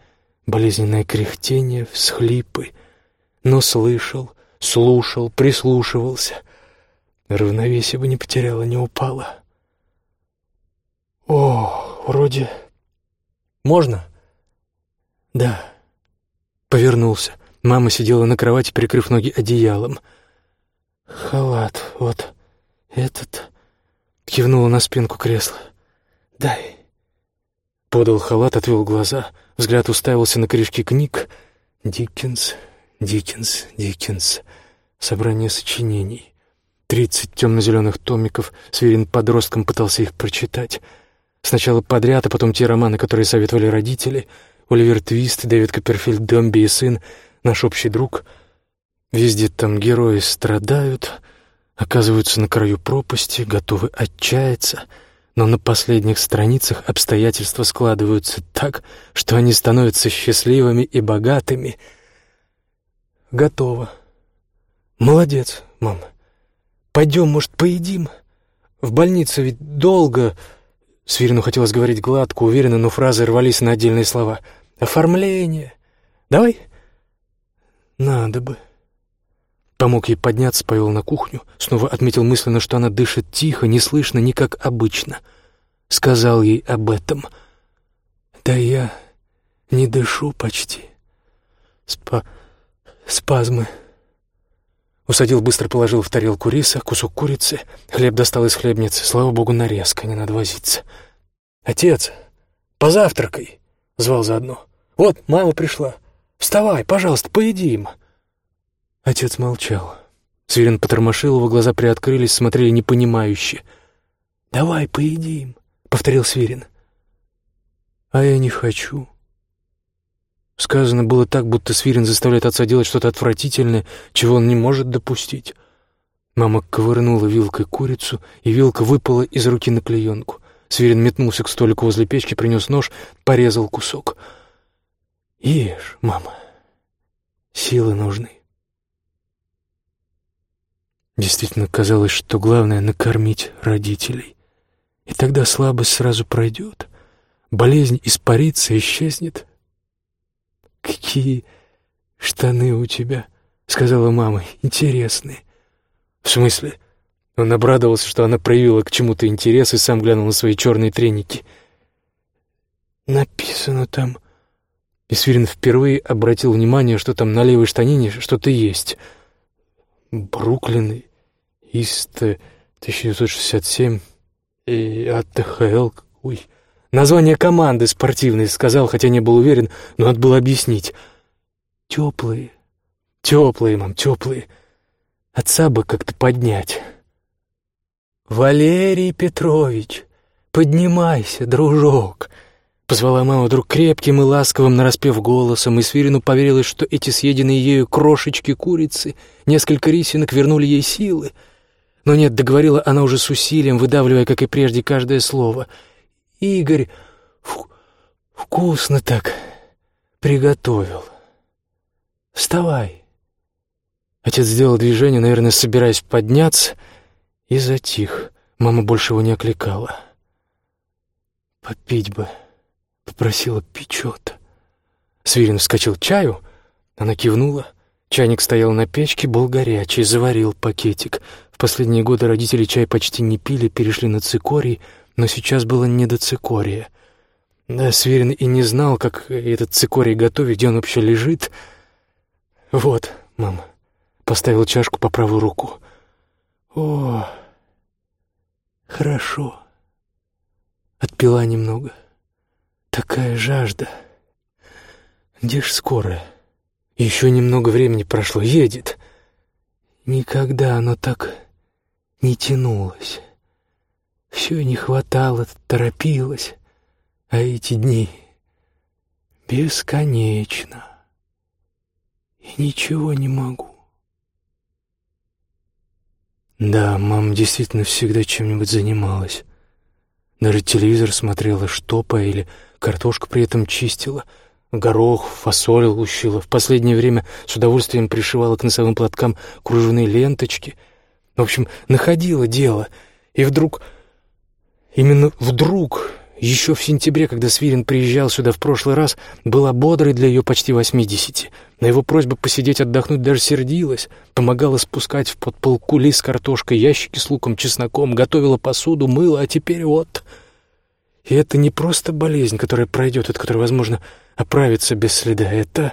болезненное кряхтение, всхлипы, но слышал, слушал, прислушивался. Равновесие бы не потеряла, не упала. О, вроде... Можно? Да. Повернулся. Мама сидела на кровати, прикрыв ноги одеялом. «Халат, вот этот...» Кивнула на спинку кресла. «Дай». Подал халат, отвел глаза. Взгляд уставился на корешки книг. Диккенс, Диккенс, Диккенс. Собрание сочинений. Тридцать темно-зеленых томиков. Сверин подростком пытался их прочитать. Сначала подряд, а потом те романы, которые советовали родители. Оливер Твист, Дэвид Копперфильд, Домби и сын — наш общий друг. Везде там герои страдают, оказываются на краю пропасти, готовы отчаяться, но на последних страницах обстоятельства складываются так, что они становятся счастливыми и богатыми. Готово. Молодец, мама. Пойдем, может, поедим? В больнице ведь долго... Свирину хотелось говорить гладко, уверенно, но фразы рвались на отдельные слова. «Оформление. Давай?» «Надо бы». Помог ей подняться, повел на кухню. Снова отметил мысленно, что она дышит тихо, не слышно, не как обычно. Сказал ей об этом. «Да я не дышу почти. Спа... спазмы». Усадил, быстро положил в тарелку риса, кусок курицы. Хлеб достал из хлебницы. Слава богу, нарезка, не надо возиться. «Отец, позавтракай!» — звал заодно. «Вот, мама пришла. Вставай, пожалуйста, поедим!» Отец молчал. Свирин потормошил, его глаза приоткрылись, смотрели непонимающе. «Давай поедим», — повторил Свирин. «А я не хочу». Сказано было так, будто Свирин заставляет отца делать что-то отвратительное, чего он не может допустить. Мама ковырнула вилкой курицу, и вилка выпала из руки на клеенку. Свирин метнулся к столику возле печки, принес нож, порезал кусок. «Ешь, мама, силы нужны». Действительно казалось, что главное — накормить родителей. И тогда слабость сразу пройдет, болезнь испарится, исчезнет. «Какие штаны у тебя?» — сказала мама. «Интересные». «В смысле?» Он обрадовался, что она проявила к чему-то интерес и сам глянул на свои черные треники. «Написано там...» Исвирин впервые обратил внимание, что там на левой штанине что-то есть. «Бруклин ИСТ 1967 и АТХЛ. Ой. Название команды спортивной сказал, хотя не был уверен, но надо было объяснить. Теплые. Теплые, мам, теплые. Отца бы как-то поднять. «Валерий Петрович, поднимайся, дружок!» Позвала мама вдруг крепким и ласковым нараспев голосом, и Свирину поверилось, что эти съеденные ею крошечки курицы, несколько рисинок вернули ей силы — но нет, договорила она уже с усилием, выдавливая, как и прежде, каждое слово. «Игорь, вк вкусно так приготовил. Вставай». Отец сделал движение, наверное, собираясь подняться, и затих. Мама больше его не окликала. «Попить бы», — попросила печет. Свирин вскочил чаю, она кивнула. Чайник стоял на печке, был горячий, заварил пакетик. В последние годы родители чай почти не пили, перешли на цикорий, но сейчас было не до цикория. Да, Сверин и не знал, как этот цикорий готовить, где он вообще лежит. «Вот, мама», — поставил чашку по правую руку. «О, хорошо». Отпила немного. Такая жажда. Где ж скорая? Еще немного времени прошло. Едет. Никогда оно так не тянулось. Все не хватало, торопилось, а эти дни бесконечно. И ничего не могу. Да, мама действительно всегда чем-нибудь занималась. Даже телевизор смотрела, штопая или картошку при этом чистила, горох, фасоль лущила. В последнее время с удовольствием пришивала к носовым платкам кружевные ленточки — в общем, находила дело. И вдруг, именно вдруг, еще в сентябре, когда Свирин приезжал сюда в прошлый раз, была бодрой для ее почти восьмидесяти. На его просьбу посидеть отдохнуть даже сердилась, помогала спускать в подпол кули с картошкой, ящики с луком, чесноком, готовила посуду, мыла, а теперь вот... И это не просто болезнь, которая пройдет, от которой, возможно, оправиться без следа. Это...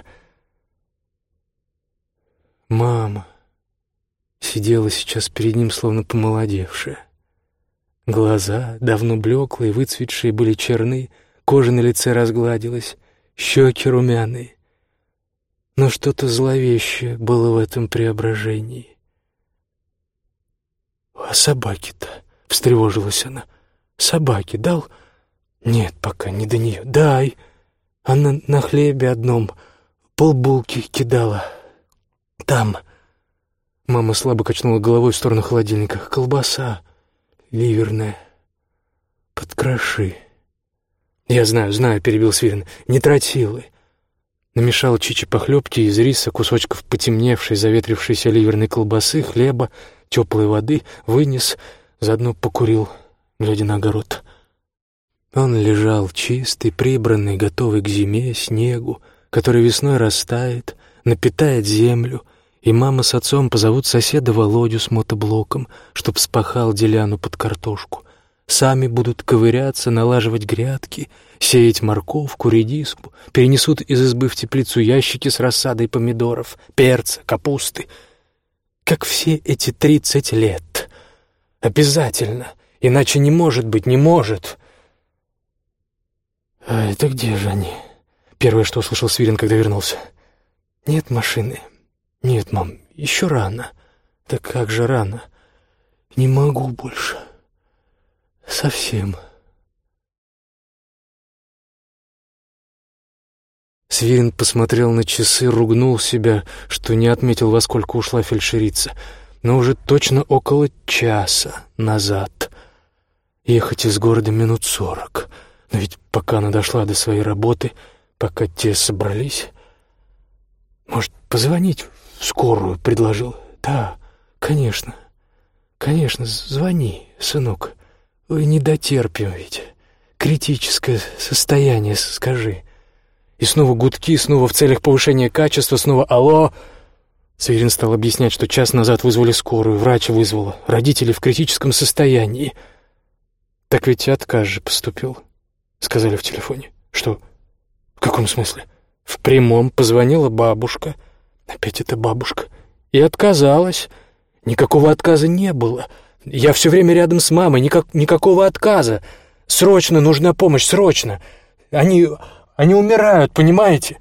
Мама сидела сейчас перед ним, словно помолодевшая. Глаза, давно блеклые, выцветшие, были черны, кожа на лице разгладилась, щеки румяные. Но что-то зловещее было в этом преображении. «А собаки-то?» — встревожилась она. «Собаки дал?» «Нет, пока не до нее. Дай!» Она на хлебе одном полбулки кидала. «Там, Мама слабо качнула головой в сторону холодильника. «Колбаса ливерная. Подкроши». «Я знаю, знаю», — перебил Свирин. «Не трать силы». Намешал Чичи похлебки из риса, кусочков потемневшей, заветрившейся ливерной колбасы, хлеба, теплой воды, вынес, заодно покурил, глядя на огород. Он лежал чистый, прибранный, готовый к зиме, снегу, который весной растает, напитает землю, и мама с отцом позовут соседа Володю с мотоблоком, чтоб спахал деляну под картошку. Сами будут ковыряться, налаживать грядки, сеять морковку, редиску, перенесут из избы в теплицу ящики с рассадой помидоров, перца, капусты. Как все эти тридцать лет. Обязательно. Иначе не может быть, не может. «А это где же они?» Первое, что услышал Свирин, когда вернулся. «Нет машины. Нет, мам, еще рано. Да как же рано? Не могу больше. Совсем». Свирин посмотрел на часы, ругнул себя, что не отметил, во сколько ушла фельдшерица, но уже точно около часа назад. Ехать из города минут сорок — но ведь пока она дошла до своей работы, пока те собрались... Может, позвонить в скорую, предложил. Да, конечно. Конечно, звони, сынок. Вы не дотерпим ведь. Критическое состояние, скажи. И снова гудки, снова в целях повышения качества, снова «Алло!» Сверин стал объяснять, что час назад вызвали скорую, врач вызвала, родители в критическом состоянии. Так ведь отказ же поступил. — сказали в телефоне. «Что? В каком смысле?» «В прямом позвонила бабушка. Опять эта бабушка. И отказалась. Никакого отказа не было. Я все время рядом с мамой. Никак, никакого отказа. Срочно нужна помощь, срочно. Они... они умирают, понимаете?»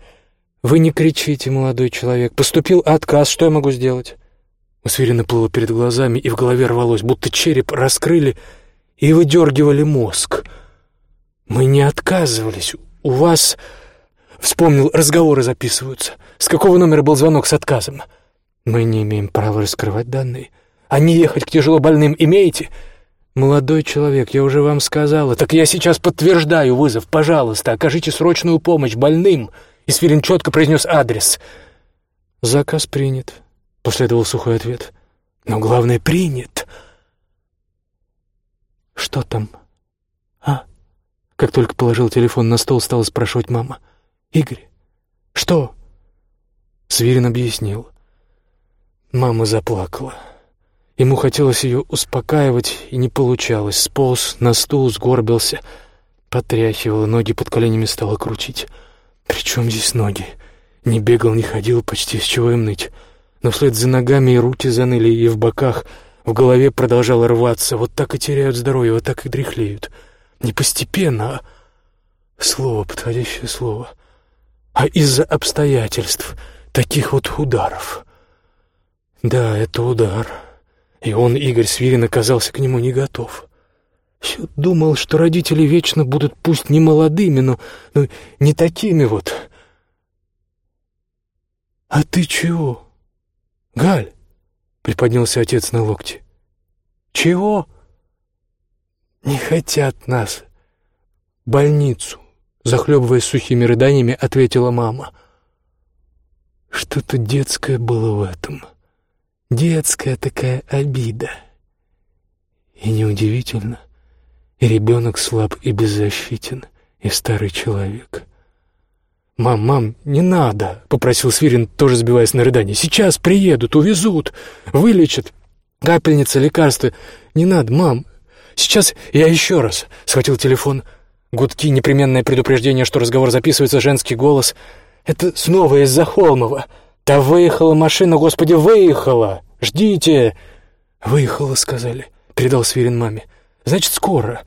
«Вы не кричите, молодой человек. Поступил отказ. Что я могу сделать?» Усверенно плыло перед глазами, и в голове рвалось, будто череп раскрыли и выдергивали мозг. «Мы не отказывались. У вас...» Вспомнил, разговоры записываются. С какого номера был звонок с отказом? Мы не имеем права раскрывать данные. А не ехать к тяжело больным имеете? Молодой человек, я уже вам сказала. Так я сейчас подтверждаю вызов. Пожалуйста, окажите срочную помощь больным. И Свирин четко произнес адрес. Заказ принят. Последовал сухой ответ. Но главное, принят. Что там? Как только положил телефон на стол, стала спрашивать мама. «Игорь, что?» Свирин объяснил. Мама заплакала. Ему хотелось ее успокаивать, и не получалось. Сполз на стул, сгорбился, потряхивал, ноги под коленями стало крутить. «При чем здесь ноги?» Не бегал, не ходил, почти с чего им ныть. Но вслед за ногами и руки заныли, и в боках, в голове продолжало рваться. Вот так и теряют здоровье, вот так и дряхлеют. Не постепенно, а слово, подходящее слово, а из-за обстоятельств, таких вот ударов. Да, это удар. И он, Игорь Свирин, оказался к нему не готов. Все думал, что родители вечно будут пусть не молодыми, но, но не такими вот. «А ты чего?» «Галь!» — приподнялся отец на локте. «Чего?» Не хотят нас. Больницу, захлебываясь сухими рыданиями, ответила мама. Что-то детское было в этом. Детская такая обида. И неудивительно, и ребенок слаб и беззащитен, и старый человек. «Мам, мам, не надо!» — попросил Свирин, тоже сбиваясь на рыдание. «Сейчас приедут, увезут, вылечат. Капельница, лекарства. Не надо, мам, Сейчас я еще раз схватил телефон. Гудки, непременное предупреждение, что разговор записывается, женский голос. Это снова из-за Холмова. Да выехала машина, господи, выехала! Ждите! Выехала, сказали, передал Свирин маме. Значит, скоро.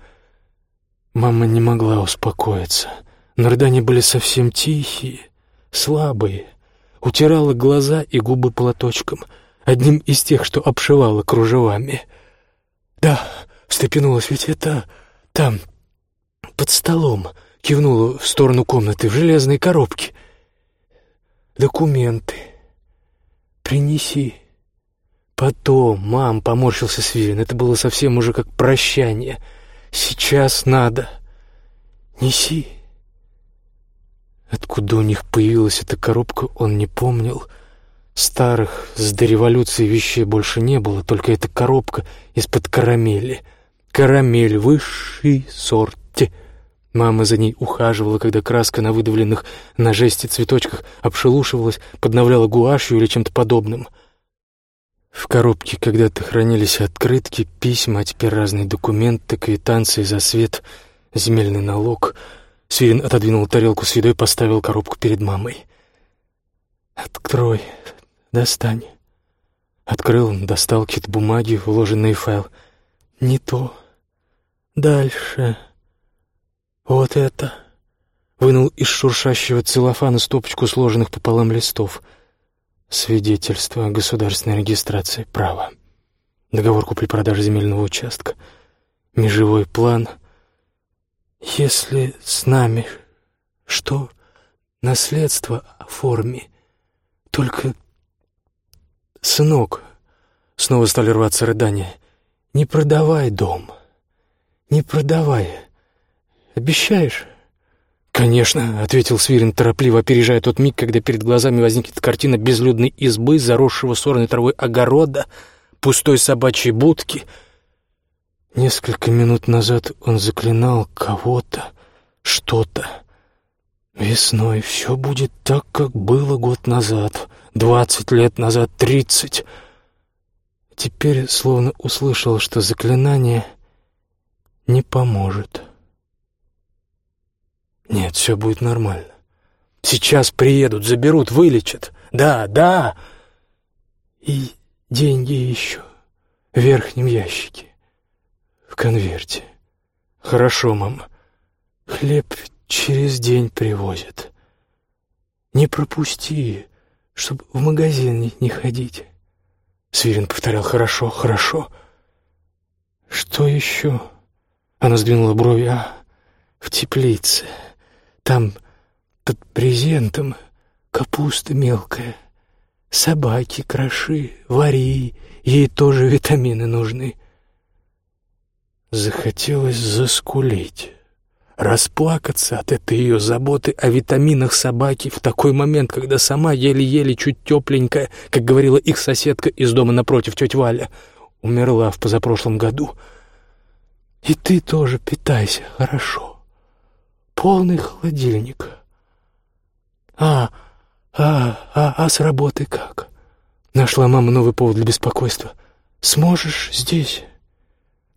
Мама не могла успокоиться. Но рыдания были совсем тихие, слабые. Утирала глаза и губы платочком, одним из тех, что обшивала кружевами. «Да, встрепенулась, ведь это там, под столом, кивнула в сторону комнаты, в железной коробке. Документы. Принеси. «Потом, мам», — поморщился Свирин, — «это было совсем уже как прощание. Сейчас надо. Неси». Откуда у них появилась эта коробка, он не помнил. Старых, с до революции вещей больше не было, только эта коробка из-под карамели. Карамель высший сорте. Мама за ней ухаживала, когда краска на выдавленных на жести цветочках обшелушивалась, подновляла гуашью или чем-то подобным — в коробке когда-то хранились открытки, письма, а теперь разные документы, квитанции за свет, земельный налог. Свирин отодвинул тарелку с едой, поставил коробку перед мамой. «Открой, достань». Открыл, достал какие-то бумаги, вложенные в файл. «Не то. Дальше. Вот это». Вынул из шуршащего целлофана стопочку сложенных пополам листов — Свидетельство о государственной регистрации права. Договор купли-продажи земельного участка. Межевой план. Если с нами что? Наследство о форме. Только... Сынок, снова стали рваться рыдания. Не продавай дом. Не продавай. Обещаешь? «Конечно», — ответил Свирин торопливо, опережая тот миг, когда перед глазами возникнет картина безлюдной избы, заросшего сорной травой огорода, пустой собачьей будки. Несколько минут назад он заклинал кого-то, что-то. Весной все будет так, как было год назад, двадцать лет назад, тридцать. Теперь словно услышал, что заклинание не поможет. Нет, все будет нормально. Сейчас приедут, заберут, вылечат. Да, да. И деньги еще в верхнем ящике, в конверте. Хорошо, мам. Хлеб через день привозят. Не пропусти, чтобы в магазин не ходить. Свирин повторял «хорошо, хорошо». «Что еще?» Она сдвинула брови. «А, в теплице». Там под презентом капуста мелкая, собаки, кроши, вари, ей тоже витамины нужны. Захотелось заскулить, расплакаться от этой ее заботы о витаминах собаки в такой момент, когда сама еле-еле чуть тепленькая, как говорила их соседка из дома напротив, тетя Валя, умерла в позапрошлом году. И ты тоже питайся хорошо. Полный холодильник. А, а, а, а с работы как? Нашла мама новый повод для беспокойства. Сможешь здесь?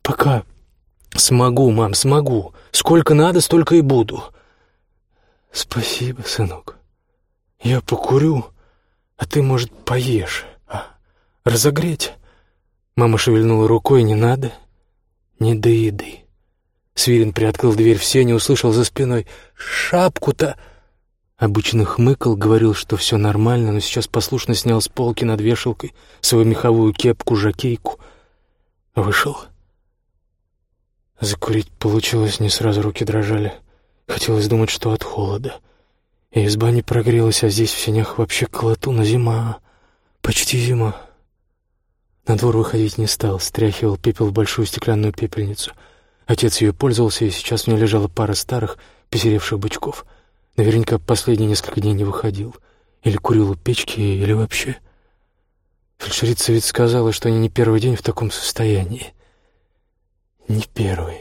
Пока. Смогу, мам, смогу. Сколько надо, столько и буду. Спасибо, сынок. Я покурю, а ты, может, поешь. А? Разогреть? Мама шевельнула рукой, не надо. Не до еды. Свирин приоткрыл дверь в сене, услышал за спиной «Шапку-то!» Обычно хмыкал, говорил, что все нормально, но сейчас послушно снял с полки над вешалкой свою меховую кепку-жакейку. Вышел. Закурить получилось, не сразу руки дрожали. Хотелось думать, что от холода. И изба не прогрелась, а здесь в сенях вообще колотуна зима. Почти зима. На двор выходить не стал, стряхивал пепел в большую стеклянную пепельницу — Отец ее пользовался, и сейчас у него лежала пара старых, посеревших бычков. Наверняка последние несколько дней не выходил. Или курил у печки, или вообще... Фельдшерица ведь сказала, что они не первый день в таком состоянии. Не первый.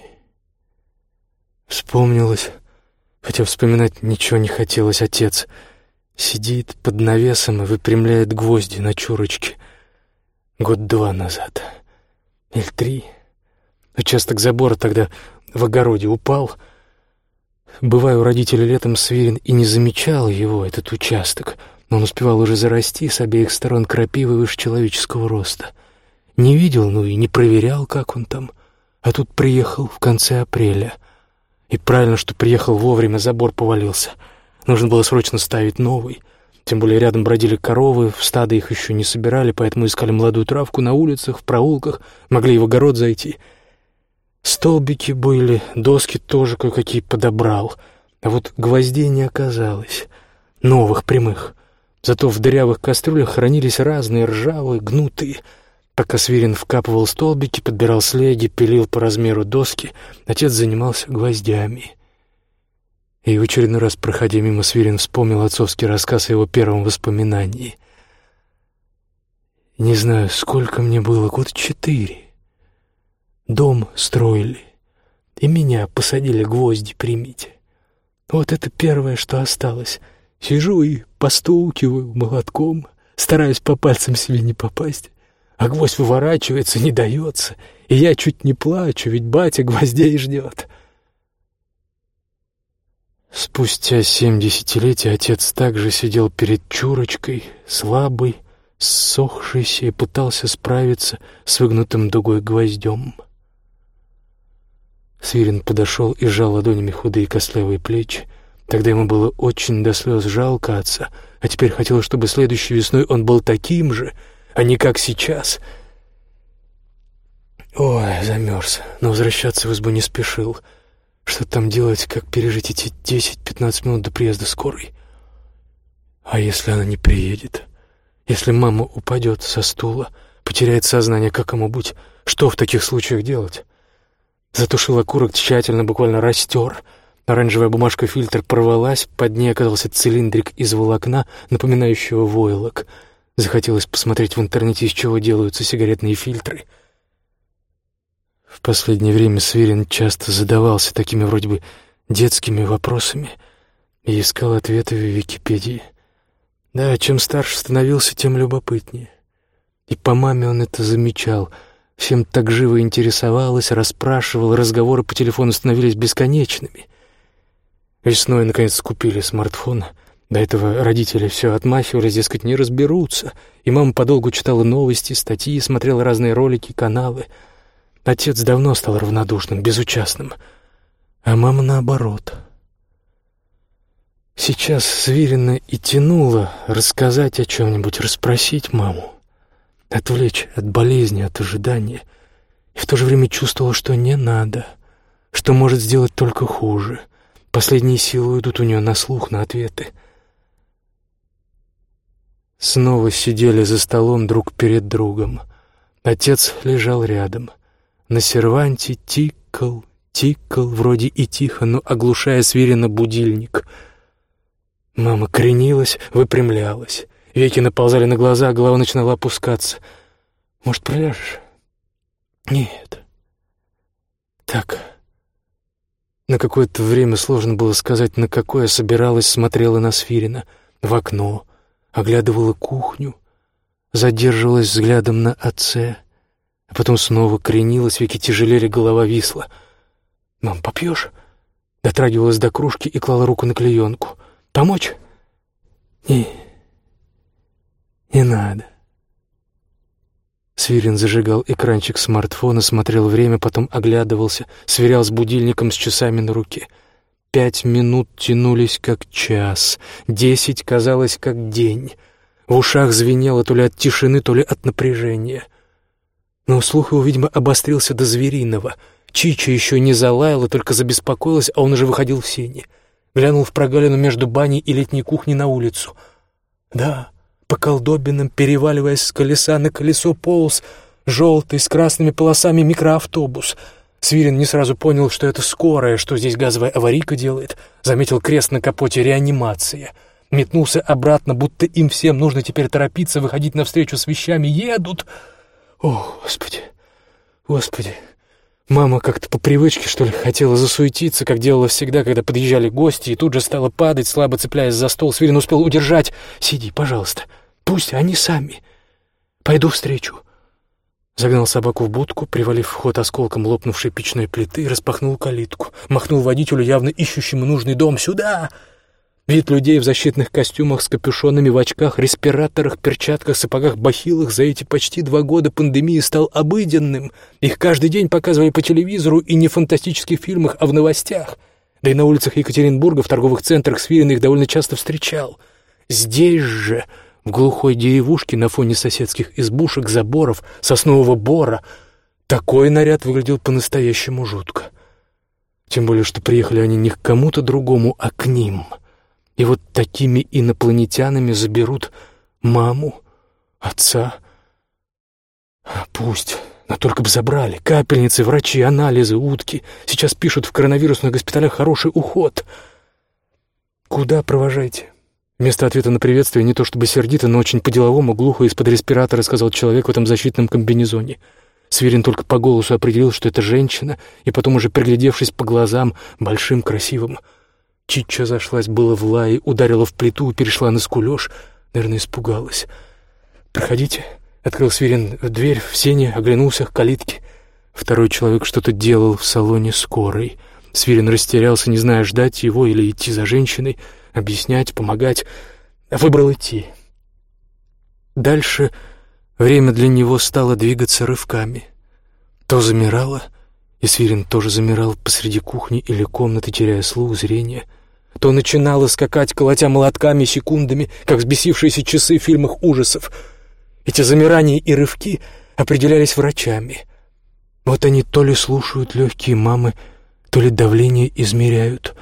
Вспомнилось, хотя вспоминать ничего не хотелось, отец сидит под навесом и выпрямляет гвозди на чурочке. Год-два назад. Или три. Участок забора тогда в огороде упал. Бываю, родители летом свирен и не замечал его, этот участок, но он успевал уже зарасти с обеих сторон крапивы выше человеческого роста. Не видел, ну и не проверял, как он там. А тут приехал в конце апреля. И правильно, что приехал вовремя, забор повалился. Нужно было срочно ставить новый. Тем более рядом бродили коровы, в стадо их еще не собирали, поэтому искали молодую травку на улицах, в проулках, могли и в огород зайти — Столбики были, доски тоже кое-какие подобрал, а вот гвоздей не оказалось, новых, прямых. Зато в дырявых кастрюлях хранились разные ржавые, гнутые. Пока Свирин вкапывал столбики, подбирал слеги, пилил по размеру доски, отец занимался гвоздями. И в очередной раз, проходя мимо, Свирин вспомнил отцовский рассказ о его первом воспоминании. Не знаю, сколько мне было, год четыре. Дом строили, и меня посадили гвозди примите. Вот это первое, что осталось. Сижу и постукиваю молотком, стараюсь по пальцам себе не попасть. А гвоздь выворачивается, не дается, и я чуть не плачу, ведь батя гвоздей ждет. Спустя семь десятилетий отец также сидел перед чурочкой, слабый, ссохшийся и пытался справиться с выгнутым дугой гвоздем. Свирин подошел и сжал ладонями худые костлявые плечи. Тогда ему было очень до слез жалко отца, а теперь хотелось, чтобы следующей весной он был таким же — а не как сейчас. Ой, замерз, но возвращаться в избу не спешил. Что там делать, как пережить эти 10-15 минут до приезда скорой? А если она не приедет? Если мама упадет со стула, потеряет сознание, как ему быть? Что в таких случаях делать? Затушил окурок тщательно, буквально растер. Оранжевая бумажка-фильтр порвалась, под ней оказался цилиндрик из волокна, напоминающего войлок — Захотелось посмотреть в интернете, из чего делаются сигаретные фильтры. В последнее время Свирин часто задавался такими вроде бы детскими вопросами и искал ответы в Википедии. Да, чем старше становился, тем любопытнее. И по маме он это замечал. Всем так живо интересовалась, расспрашивал, разговоры по телефону становились бесконечными. Весной, наконец, купили смартфон — до этого родители все отмахивались, дескать, не разберутся. И мама подолгу читала новости, статьи, смотрела разные ролики, каналы. Отец давно стал равнодушным, безучастным. А мама наоборот. Сейчас сверенно и тянуло рассказать о чем-нибудь, расспросить маму. Отвлечь от болезни, от ожидания. И в то же время чувствовала, что не надо, что может сделать только хуже. Последние силы уйдут у нее на слух, на ответы — Снова сидели за столом друг перед другом. Отец лежал рядом. На серванте тикал, тикал, вроде и тихо, но оглушая свиренно будильник. Мама кренилась, выпрямлялась. Веки наползали на глаза, а голова начинала опускаться. «Может, проляжешь?» «Нет». «Так...» На какое-то время сложно было сказать, на какое собиралась, смотрела на Сфирина. В окно, оглядывала кухню, задерживалась взглядом на отце, а потом снова кренилась, веки тяжелели, голова висла. «Мам, попьешь?» Дотрагивалась до кружки и клала руку на клеенку. «Помочь?» «Не, не надо». Свирин зажигал экранчик смартфона, смотрел время, потом оглядывался, сверял с будильником с часами на руке — Пять минут тянулись как час, десять казалось как день. В ушах звенело то ли от тишины, то ли от напряжения. Но слух его, видимо, обострился до звериного. Чича еще не залаяла, только забеспокоилась, а он уже выходил в сени. Глянул в прогалину между баней и летней кухней на улицу. Да, по колдобинам, переваливаясь с колеса на колесо, полз желтый с красными полосами микроавтобус — Свирин не сразу понял, что это скорая, что здесь газовая аварийка делает. Заметил крест на капоте «Реанимация». Метнулся обратно, будто им всем нужно теперь торопиться, выходить навстречу с вещами. Едут! О, Господи! Господи! Мама как-то по привычке, что ли, хотела засуетиться, как делала всегда, когда подъезжали гости, и тут же стала падать, слабо цепляясь за стол. Свирин успел удержать. «Сиди, пожалуйста. Пусть они сами. Пойду встречу». Загнал собаку в будку, привалив вход осколком лопнувшей печной плиты, распахнул калитку, махнул водителю, явно ищущему нужный дом. «Сюда!» Вид людей в защитных костюмах с капюшонами, в очках, респираторах, перчатках, сапогах, бахилах за эти почти два года пандемии стал обыденным. Их каждый день показывали по телевизору и не в фантастических фильмах, а в новостях. Да и на улицах Екатеринбурга, в торговых центрах Свирин их довольно часто встречал. Здесь же в глухой деревушке на фоне соседских избушек, заборов, соснового бора. Такой наряд выглядел по-настоящему жутко. Тем более, что приехали они не к кому-то другому, а к ним. И вот такими инопланетянами заберут маму, отца, А пусть. Но только бы забрали. Капельницы, врачи, анализы, утки. Сейчас пишут в коронавирусных госпиталях хороший уход. Куда провожаете? Вместо ответа на приветствие не то чтобы сердито, но очень по-деловому, глухо из-под респиратора сказал человек в этом защитном комбинезоне. Свирин только по голосу определил, что это женщина, и потом уже приглядевшись по глазам, большим, красивым. Чича зашлась было в лае, ударила в плиту, перешла на скулёж. Наверное, испугалась. «Проходите», — открыл Свирин дверь в сене, оглянулся к калитке. Второй человек что-то делал в салоне скорой. Свирин растерялся, не зная, ждать его или идти за женщиной, объяснять, помогать. Выбрал идти. Дальше время для него стало двигаться рывками. То замирало, и Свирин тоже замирал посреди кухни или комнаты, теряя слух, зрение — то начинало скакать, колотя молотками, секундами, как взбесившиеся часы в фильмах ужасов. Эти замирания и рывки определялись врачами. Вот они то ли слушают легкие мамы, то ли давление измеряют.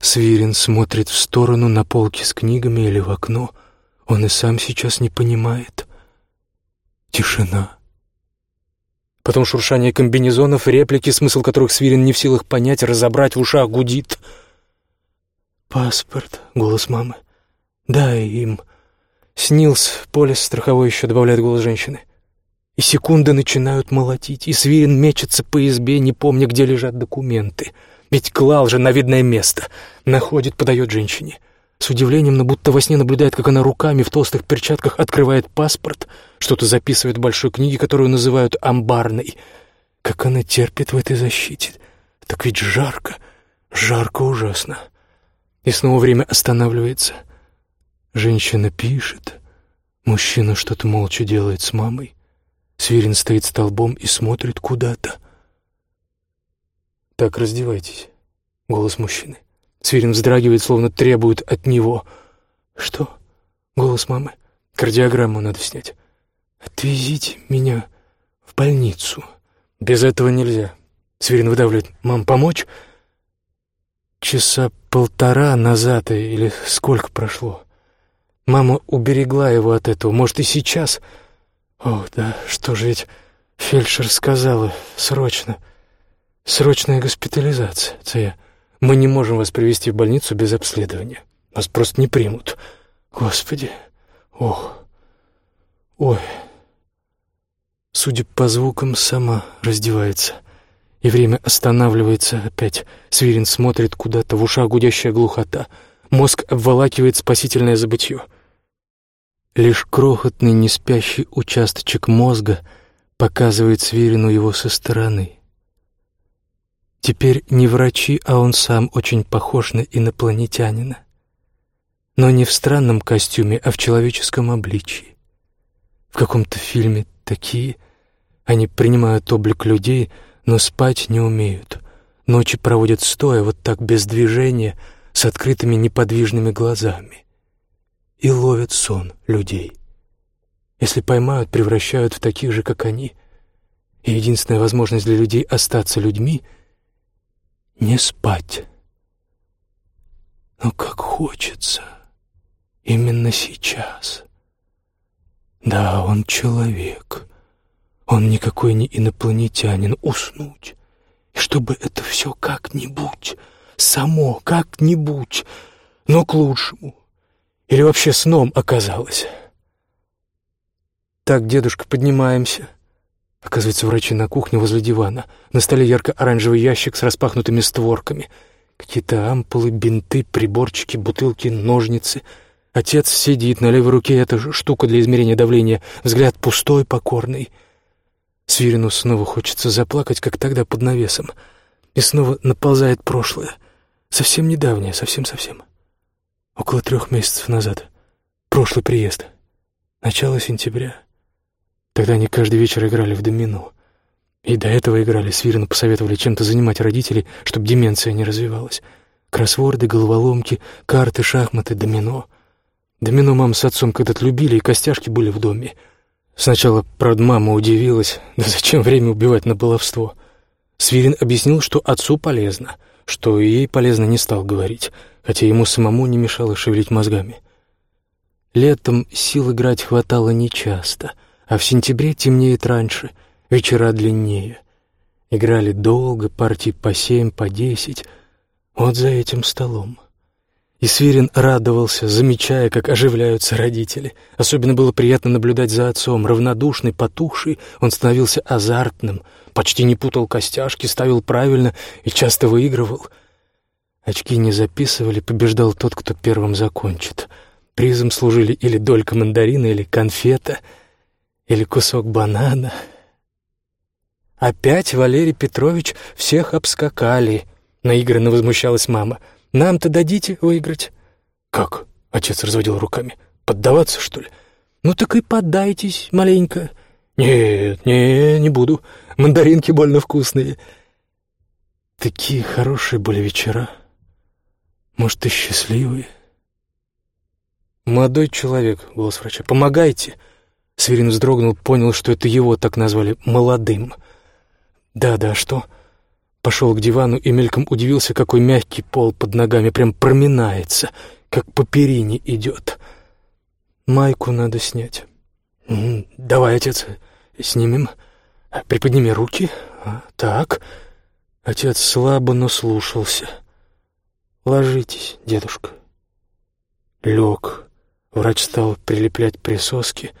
Свирин смотрит в сторону на полке с книгами или в окно. Он и сам сейчас не понимает. Тишина. Потом шуршание комбинезонов, реплики, смысл которых Свирин не в силах понять, разобрать в ушах гудит — «Паспорт», — голос мамы. «Дай им». Снилс, полис страховой еще добавляет голос женщины. И секунды начинают молотить, и Свирин мечется по избе, не помня, где лежат документы. Ведь клал же на видное место. Находит, подает женщине. С удивлением, но будто во сне наблюдает, как она руками в толстых перчатках открывает паспорт, что-то записывает в большой книге, которую называют «амбарной». Как она терпит в этой защите. Так ведь жарко, жарко ужасно. И снова время останавливается. Женщина пишет. Мужчина что-то молча делает с мамой. Свирин стоит столбом и смотрит куда-то. «Так, раздевайтесь», — голос мужчины. Свирин вздрагивает, словно требует от него. «Что?» — голос мамы. «Кардиограмму надо снять. Отвезите меня в больницу. Без этого нельзя». Свирин выдавливает. «Мам, помочь?» Часа полтора назад или сколько прошло. Мама уберегла его от этого, может, и сейчас. О, да, что же ведь фельдшер сказала, срочно. Срочная госпитализация. Мы не можем вас привести в больницу без обследования. Вас просто не примут. Господи, ох, ой. Судя по звукам, сама раздевается и время останавливается опять. Свирин смотрит куда-то, в ушах гудящая глухота. Мозг обволакивает спасительное забытье. Лишь крохотный неспящий участочек мозга показывает Свирину его со стороны. Теперь не врачи, а он сам очень похож на инопланетянина. Но не в странном костюме, а в человеческом обличии. В каком-то фильме такие. Они принимают облик людей — но спать не умеют. Ночи проводят стоя, вот так без движения, с открытыми неподвижными глазами. И ловят сон людей. Если поймают, превращают в таких же, как они. И единственная возможность для людей остаться людьми — не спать. Но как хочется. Именно сейчас. Да, он человек. Он никакой не инопланетянин. Уснуть. И чтобы это все как-нибудь, само как-нибудь, но к лучшему. Или вообще сном оказалось. Так, дедушка, поднимаемся. Оказывается, врачи на кухне возле дивана. На столе ярко-оранжевый ящик с распахнутыми створками. Какие-то ампулы, бинты, приборчики, бутылки, ножницы. Отец сидит на левой руке, эта штука для измерения давления. Взгляд пустой, покорный. Свирину снова хочется заплакать, как тогда под навесом. И снова наползает прошлое. Совсем недавнее, совсем-совсем. Около трех месяцев назад. Прошлый приезд. Начало сентября. Тогда они каждый вечер играли в домино. И до этого играли. Свирину посоветовали чем-то занимать родителей, чтобы деменция не развивалась. Кроссворды, головоломки, карты, шахматы, домино. Домино мам с отцом когда-то любили, и костяшки были в доме — Сначала, правда, мама удивилась, да зачем время убивать на баловство. Свирин объяснил, что отцу полезно, что ей полезно не стал говорить, хотя ему самому не мешало шевелить мозгами. Летом сил играть хватало нечасто, а в сентябре темнеет раньше, вечера длиннее. Играли долго, партий по семь, по десять, вот за этим столом. И Свирин радовался, замечая, как оживляются родители. Особенно было приятно наблюдать за отцом. Равнодушный, потухший, он становился азартным, почти не путал костяшки, ставил правильно и часто выигрывал. Очки не записывали, побеждал тот, кто первым закончит. Призом служили или долька мандарина, или конфета, или кусок банана. «Опять Валерий Петрович всех обскакали», — наигранно возмущалась мама — нам-то дадите выиграть?» «Как?» — отец разводил руками. «Поддаваться, что ли?» «Ну так и поддайтесь маленько». «Нет, не, не буду. Мандаринки больно вкусные». Такие хорошие были вечера. Может, и счастливые. «Молодой человек», — голос врача, — «помогайте». Сверин вздрогнул, понял, что это его так назвали «молодым». «Да-да, что?» Пошел к дивану и мельком удивился, какой мягкий пол под ногами прям проминается, как по перине идет. Майку надо снять. «Давай, отец, снимем. Приподними руки. А, так». Отец слабо, но слушался. «Ложитесь, дедушка». Лег. Врач стал прилеплять присоски.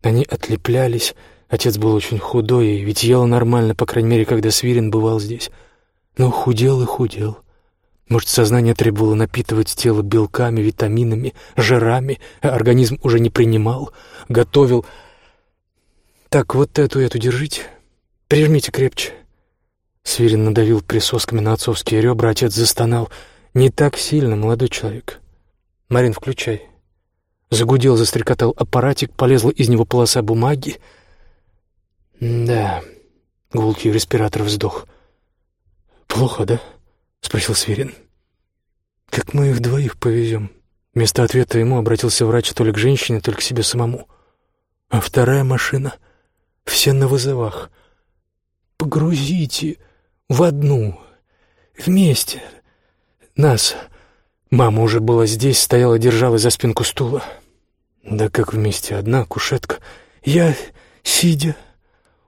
Они отлеплялись. Отец был очень худой, ведь ел нормально, по крайней мере, когда Свирин бывал здесь но худел и худел. Может, сознание требовало напитывать тело белками, витаминами, жирами, а организм уже не принимал, готовил. «Так, вот эту эту держите. Прижмите крепче». Свирин надавил присосками на отцовские ребра, отец застонал. «Не так сильно, молодой человек. Марин, включай». Загудел, застрекотал аппаратик, полезла из него полоса бумаги. «Да...» — гулкий респиратор вздох. «Плохо, да?» — спросил Сверин. «Как мы их двоих повезем?» Вместо ответа ему обратился врач то ли к женщине, то ли к себе самому. «А вторая машина? Все на вызовах. Погрузите в одну. Вместе. Нас. Мама уже была здесь, стояла, держалась за спинку стула. Да как вместе? Одна кушетка. Я сидя.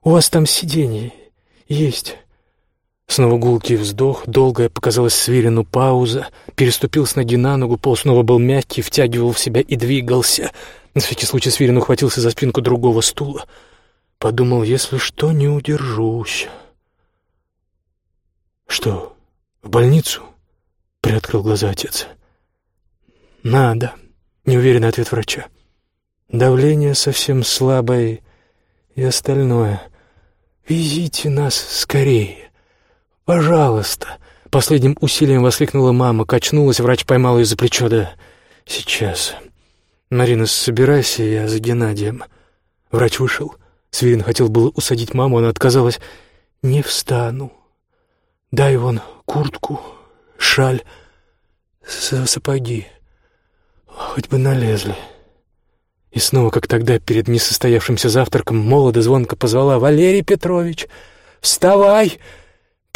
У вас там сиденье есть. Снова гулкий вздох, долгая показалась Свирину пауза, переступил с ноги на ногу, пол снова был мягкий, втягивал в себя и двигался. На всякий случай Свирин ухватился за спинку другого стула. Подумал, если что, не удержусь. «Что, в больницу?» — приоткрыл глаза отец. «Надо», — неуверенный ответ врача. «Давление совсем слабое и остальное. Везите нас скорее». «Пожалуйста!» — последним усилием воскликнула мама, качнулась, врач поймал ее за плечо. «Да сейчас. Марина, собирайся, я за Геннадием». Врач вышел. Свирин хотел было усадить маму, она отказалась. «Не встану. Дай вон куртку, шаль, сапоги. Хоть бы налезли». И снова, как тогда, перед несостоявшимся завтраком, молодо звонко позвала «Валерий Петрович, вставай!»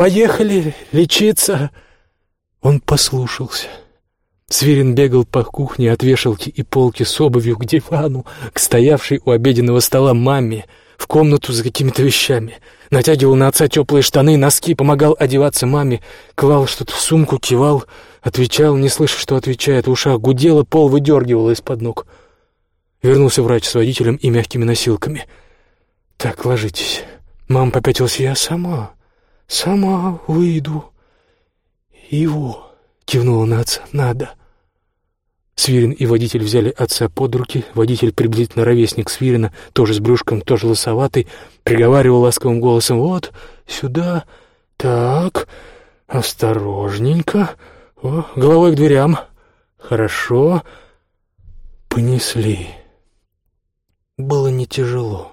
Поехали лечиться!» Он послушался. Свирин бегал по кухне от вешалки и полки с обувью к дивану, к стоявшей у обеденного стола маме, в комнату за какими-то вещами. Натягивал на отца теплые штаны, носки, помогал одеваться маме, клал что-то в сумку, кивал, отвечал, не слыша, что отвечает, в ушах гудело, пол выдергивало из-под ног. Вернулся врач с водителем и мягкими носилками. «Так, ложитесь». Мама попятилась, я сама. «Сама выйду». «Его», — кивнула на отца, — «надо». Свирин и водитель взяли отца под руки. Водитель, приблизительно ровесник Свирина, тоже с брюшком, тоже лосоватый, приговаривал ласковым голосом «Вот, сюда, так, осторожненько, О, головой к дверям, хорошо». Понесли. Было не тяжело.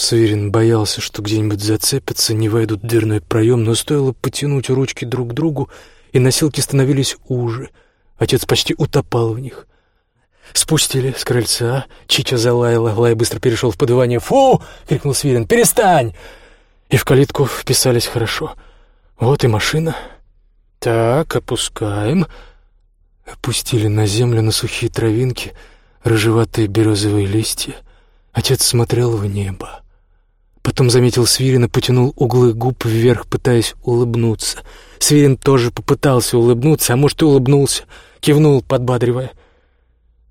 Саверин боялся, что где-нибудь зацепятся, не войдут в дверной проем, но стоило потянуть ручки друг к другу, и носилки становились уже. Отец почти утопал в них. Спустили с крыльца, Чича залаяла, Лай быстро перешел в подывание. «Фу!» — крикнул Свирин. «Перестань!» И в калитку вписались хорошо. Вот и машина. Так, опускаем. Опустили на землю на сухие травинки рыжеватые березовые листья — Отец смотрел в небо. Потом заметил Свирина, потянул углы губ вверх, пытаясь улыбнуться. Свирин тоже попытался улыбнуться, а может и улыбнулся, кивнул, подбадривая.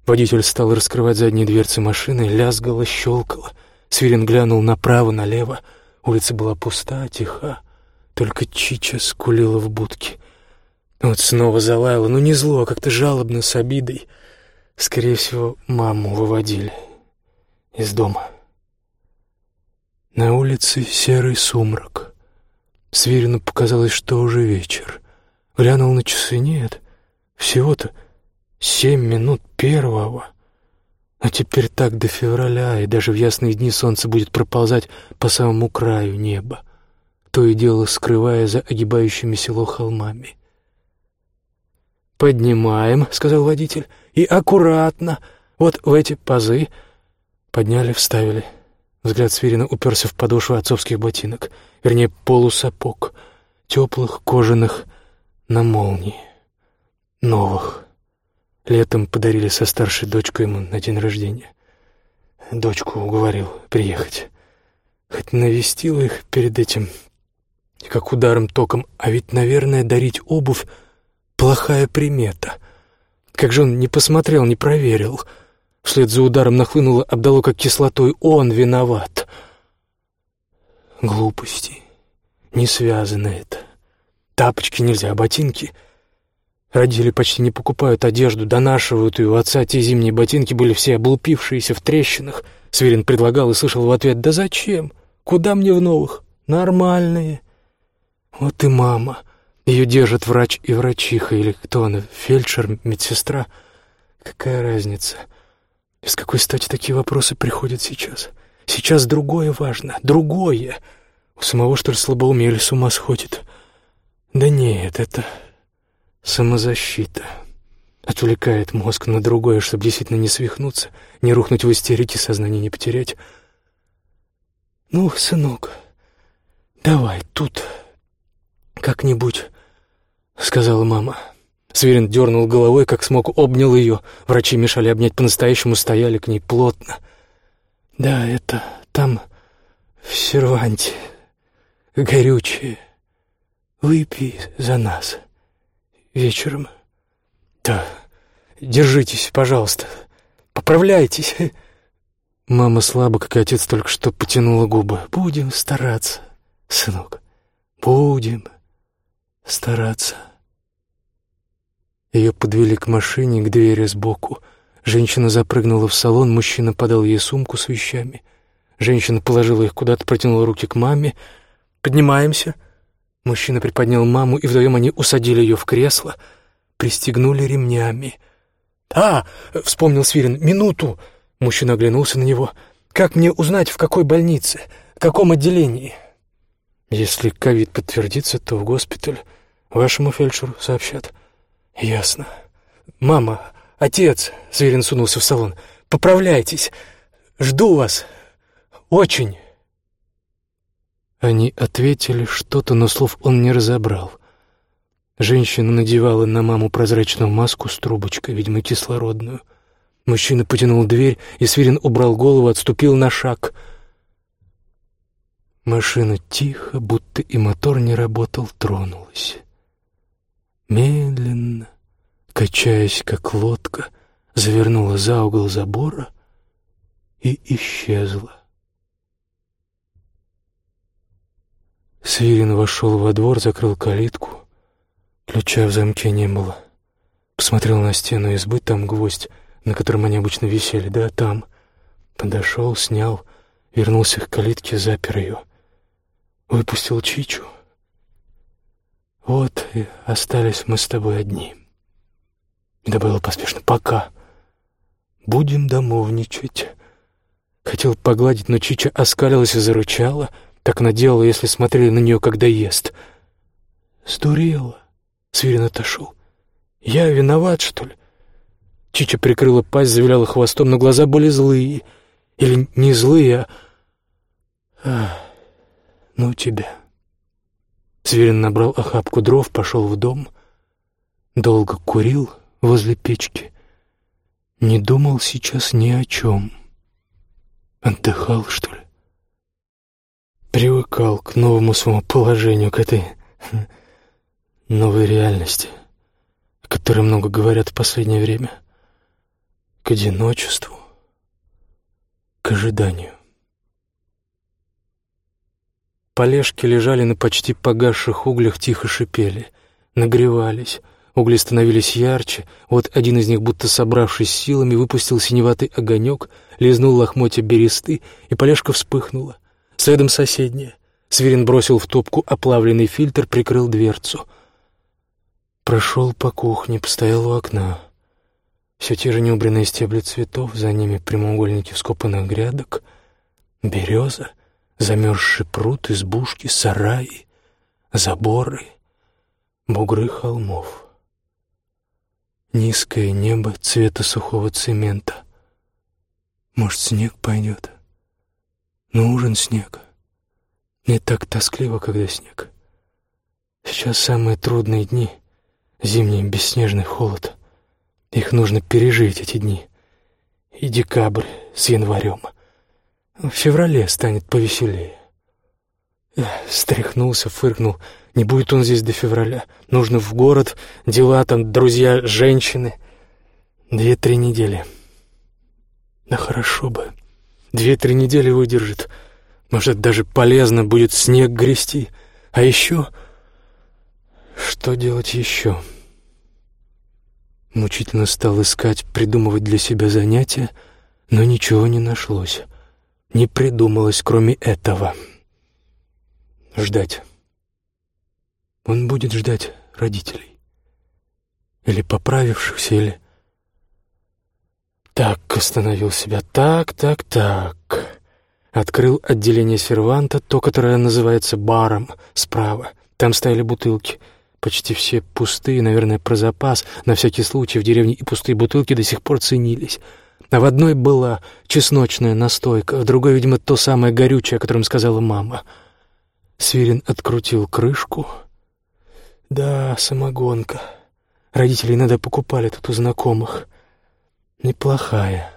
Водитель стал раскрывать задние дверцы машины, лязгало, щелкало. Свирин глянул направо, налево. Улица была пуста, тиха. Только Чича скулила в будке. Вот снова залаяла, но не зло, а как-то жалобно, с обидой. Скорее всего, маму выводили из дома. На улице серый сумрак. Свирину показалось, что уже вечер. Глянул на часы, нет, всего-то семь минут первого. А теперь так до февраля, и даже в ясные дни солнце будет проползать по самому краю неба, то и дело скрывая за огибающими село холмами. «Поднимаем», — сказал водитель, — «и аккуратно, вот в эти пазы». Подняли, вставили. Взгляд Свирина уперся в подошву отцовских ботинок, вернее, полусапог, теплых, кожаных, на молнии. Новых. Летом подарили со старшей дочкой ему на день рождения. Дочку уговорил приехать. Хоть навестил их перед этим, как ударом током, а ведь, наверное, дарить обувь — плохая примета. Как же он не посмотрел, не проверил — Вслед за ударом нахлынуло, обдало как кислотой. Он виноват. Глупости. Не связано это. Тапочки нельзя, ботинки... Родители почти не покупают одежду, донашивают, и у отца те зимние ботинки были все облупившиеся в трещинах. Сверин предлагал и слышал в ответ, «Да зачем? Куда мне в новых? Нормальные». Вот и мама. Ее держит врач и врачиха, или кто она, фельдшер, медсестра. Какая разница?» И с какой стати такие вопросы приходят сейчас? Сейчас другое важно, другое. У самого, что ли, слабоумие или с ума сходит? Да нет, это самозащита. Отвлекает мозг на другое, чтобы действительно не свихнуться, не рухнуть в истерике, сознание не потерять. «Ну, сынок, давай тут как-нибудь», — сказала мама. Сверин дернул головой, как смог, обнял ее. Врачи мешали обнять по-настоящему, стояли к ней плотно. «Да, это там, в серванте, горючее. Выпей за нас вечером. Да, держитесь, пожалуйста, поправляйтесь». Мама слабо, как и отец, только что потянула губы. «Будем стараться, сынок, будем стараться». Ее подвели к машине, к двери сбоку. Женщина запрыгнула в салон, мужчина подал ей сумку с вещами. Женщина положила их куда-то, протянула руки к маме. «Поднимаемся». Мужчина приподнял маму, и вдвоем они усадили ее в кресло, пристегнули ремнями. «А!» — вспомнил Свирин. «Минуту!» Мужчина оглянулся на него. «Как мне узнать, в какой больнице? В каком отделении?» «Если ковид подтвердится, то в госпиталь. Вашему фельдшеру сообщат». «Ясно. Мама, отец!» — Зверин сунулся в салон. «Поправляйтесь! Жду вас! Очень!» Они ответили что-то, но слов он не разобрал. Женщина надевала на маму прозрачную маску с трубочкой, видимо, кислородную. Мужчина потянул дверь, и Свирин убрал голову, отступил на шаг. Машина тихо, будто и мотор не работал, тронулась медленно, качаясь как лодка, завернула за угол забора и исчезла. Свирин вошел во двор, закрыл калитку. Ключа в замке не было. Посмотрел на стену избы, там гвоздь, на котором они обычно висели, да, там. Подошел, снял, вернулся к калитке, запер ее. Выпустил Чичу — вот и остались мы с тобой одни. И добавил поспешно «пока». Будем домовничать. Хотел погладить, но Чича оскалилась и зарычала. Так она если смотрели на нее, когда ест. Сдурела. Свирин отошел. Я виноват, что ли? Чича прикрыла пасть, завиляла хвостом, но глаза были злые. Или не злые, а... а ну тебя. Зверин набрал охапку дров, пошел в дом. Долго курил возле печки. Не думал сейчас ни о чем. Отдыхал, что ли? Привыкал к новому своему положению, к этой новой реальности, о которой много говорят в последнее время, к одиночеству, к ожиданию. Полежки лежали на почти погасших углях, тихо шипели, нагревались. Угли становились ярче, вот один из них, будто собравшись силами, выпустил синеватый огонек, лизнул лохмотья бересты, и полежка вспыхнула. Следом соседняя. Свирин бросил в топку оплавленный фильтр, прикрыл дверцу. Прошел по кухне, постоял у окна. Все те же неубранные стебли цветов, за ними прямоугольники вскопанных грядок, береза, замерзший пруд, избушки, сараи, заборы, бугры холмов. Низкое небо цвета сухого цемента. Может, снег пойдет? Нужен снег. Не так тоскливо, когда снег. Сейчас самые трудные дни, зимний бесснежный холод. Их нужно пережить, эти дни. И декабрь с январем — в феврале станет повеселее. Стряхнулся, фыркнул. Не будет он здесь до февраля. Нужно в город, дела там, друзья, женщины. Две-три недели. Да хорошо бы. Две-три недели выдержит. Может, даже полезно будет снег грести. А еще... Что делать еще? Мучительно стал искать, придумывать для себя занятия, но ничего не нашлось не придумалось, кроме этого. Ждать. Он будет ждать родителей. Или поправившихся, или... Так, остановил себя. Так, так, так. Открыл отделение серванта, то, которое называется баром, справа. Там стояли бутылки. Почти все пустые, наверное, про запас. На всякий случай в деревне и пустые бутылки до сих пор ценились. А в одной была чесночная настойка, в другой, видимо, то самое горючее, о котором сказала мама. Свирин открутил крышку. Да, самогонка. Родители иногда покупали тут у знакомых. Неплохая.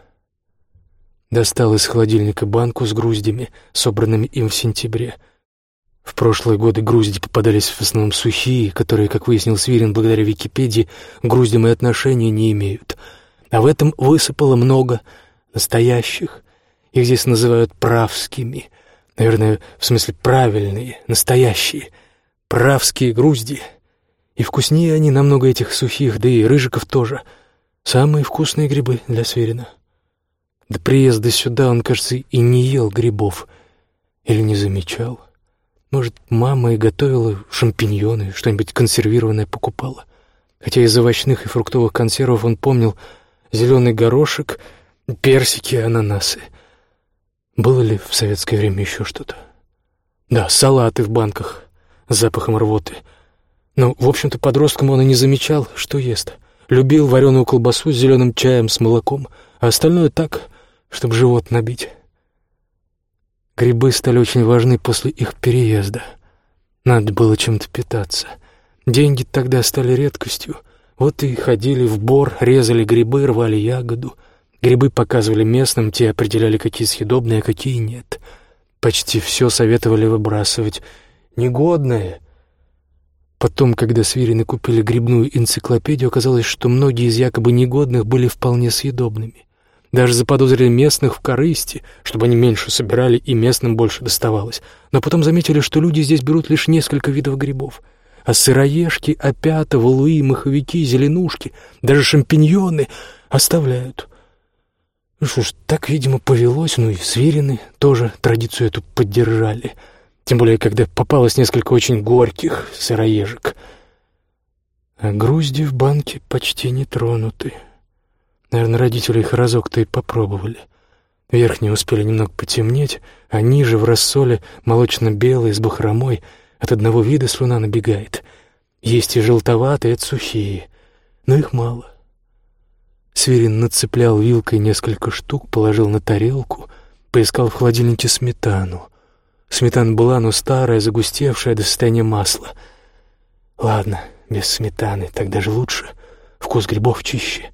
Достал из холодильника банку с груздями, собранными им в сентябре. В прошлые годы грузди попадались в основном сухие, которые, как выяснил Свирин благодаря Википедии, груздям и отношения не имеют — а в этом высыпало много настоящих. Их здесь называют правскими. Наверное, в смысле правильные, настоящие. Правские грузди. И вкуснее они намного этих сухих, да и рыжиков тоже. Самые вкусные грибы для Сверина. До приезда сюда он, кажется, и не ел грибов. Или не замечал. Может, мама и готовила шампиньоны, что-нибудь консервированное покупала. Хотя из овощных и фруктовых консервов он помнил зеленый горошек, персики, ананасы. Было ли в советское время еще что-то? Да, салаты в банках с запахом рвоты. Но, в общем-то, подростком он и не замечал, что ест. Любил вареную колбасу с зеленым чаем, с молоком, а остальное так, чтобы живот набить. Грибы стали очень важны после их переезда. Надо было чем-то питаться. Деньги тогда стали редкостью — вот и ходили в бор, резали грибы, рвали ягоду. Грибы показывали местным, те определяли, какие съедобные, а какие нет. Почти все советовали выбрасывать. Негодное. Потом, когда свирины купили грибную энциклопедию, оказалось, что многие из якобы негодных были вполне съедобными. Даже заподозрили местных в корысти, чтобы они меньше собирали и местным больше доставалось. Но потом заметили, что люди здесь берут лишь несколько видов грибов — а сыроежки, опята, валуи, маховики, зеленушки, даже шампиньоны оставляют. Ну что ж, так, видимо, повелось, ну и свирены тоже традицию эту поддержали. Тем более, когда попалось несколько очень горьких сыроежек. А грузди в банке почти не тронуты. Наверное, родители их разок-то и попробовали. Верхние успели немного потемнеть, а ниже в рассоле молочно-белые с бахромой — от одного вида слюна набегает. Есть и желтоватые, это сухие, но их мало. Свирин нацеплял вилкой несколько штук, положил на тарелку, поискал в холодильнике сметану. Сметана была, но старая, загустевшая до состояния масла. Ладно, без сметаны, так даже лучше. Вкус грибов чище.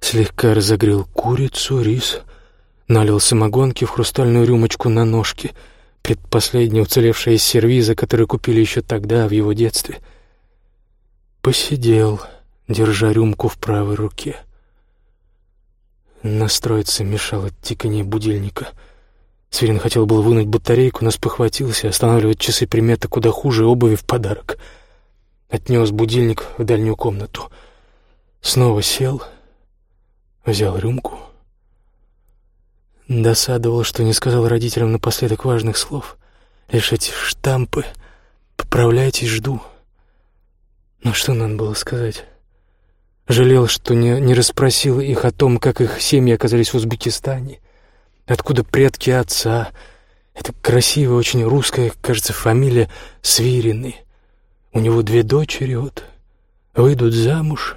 Слегка разогрел курицу, рис, налил самогонки в хрустальную рюмочку на ножке, предпоследняя уцелевшая из сервиза, который купили еще тогда, в его детстве. Посидел, держа рюмку в правой руке. Настроиться мешало тиканье будильника. Свирин хотел было вынуть батарейку, но спохватился, останавливать часы приметы куда хуже обуви в подарок. Отнес будильник в дальнюю комнату. Снова сел, взял рюмку — Досадовал, что не сказал родителям напоследок важных слов. Лишь эти штампы «Поправляйтесь, жду». Но что надо было сказать? Жалел, что не, не расспросил их о том, как их семьи оказались в Узбекистане, откуда предки отца. Это красивая, очень русская, кажется, фамилия Свирины. У него две дочери вот, выйдут замуж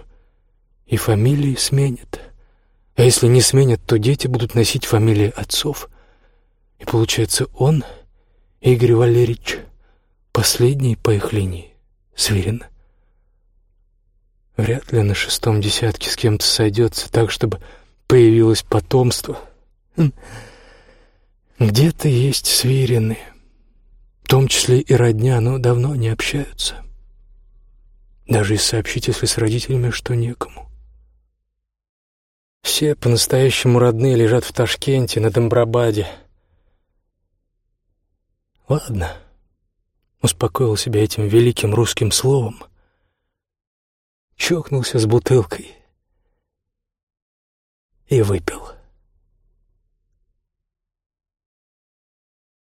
и фамилии сменят. А если не сменят, то дети будут носить фамилии отцов. И получается он, Игорь Валерьевич, последний по их линии, Свирин. Вряд ли на шестом десятке с кем-то сойдется так, чтобы появилось потомство. Хм. Где-то есть свирины, в том числе и родня, но давно не общаются. Даже и сообщить, если с родителями, что некому. Все по-настоящему родные лежат в Ташкенте, на Домбрабаде. Ладно, успокоил себя этим великим русским словом. Чокнулся с бутылкой и выпил.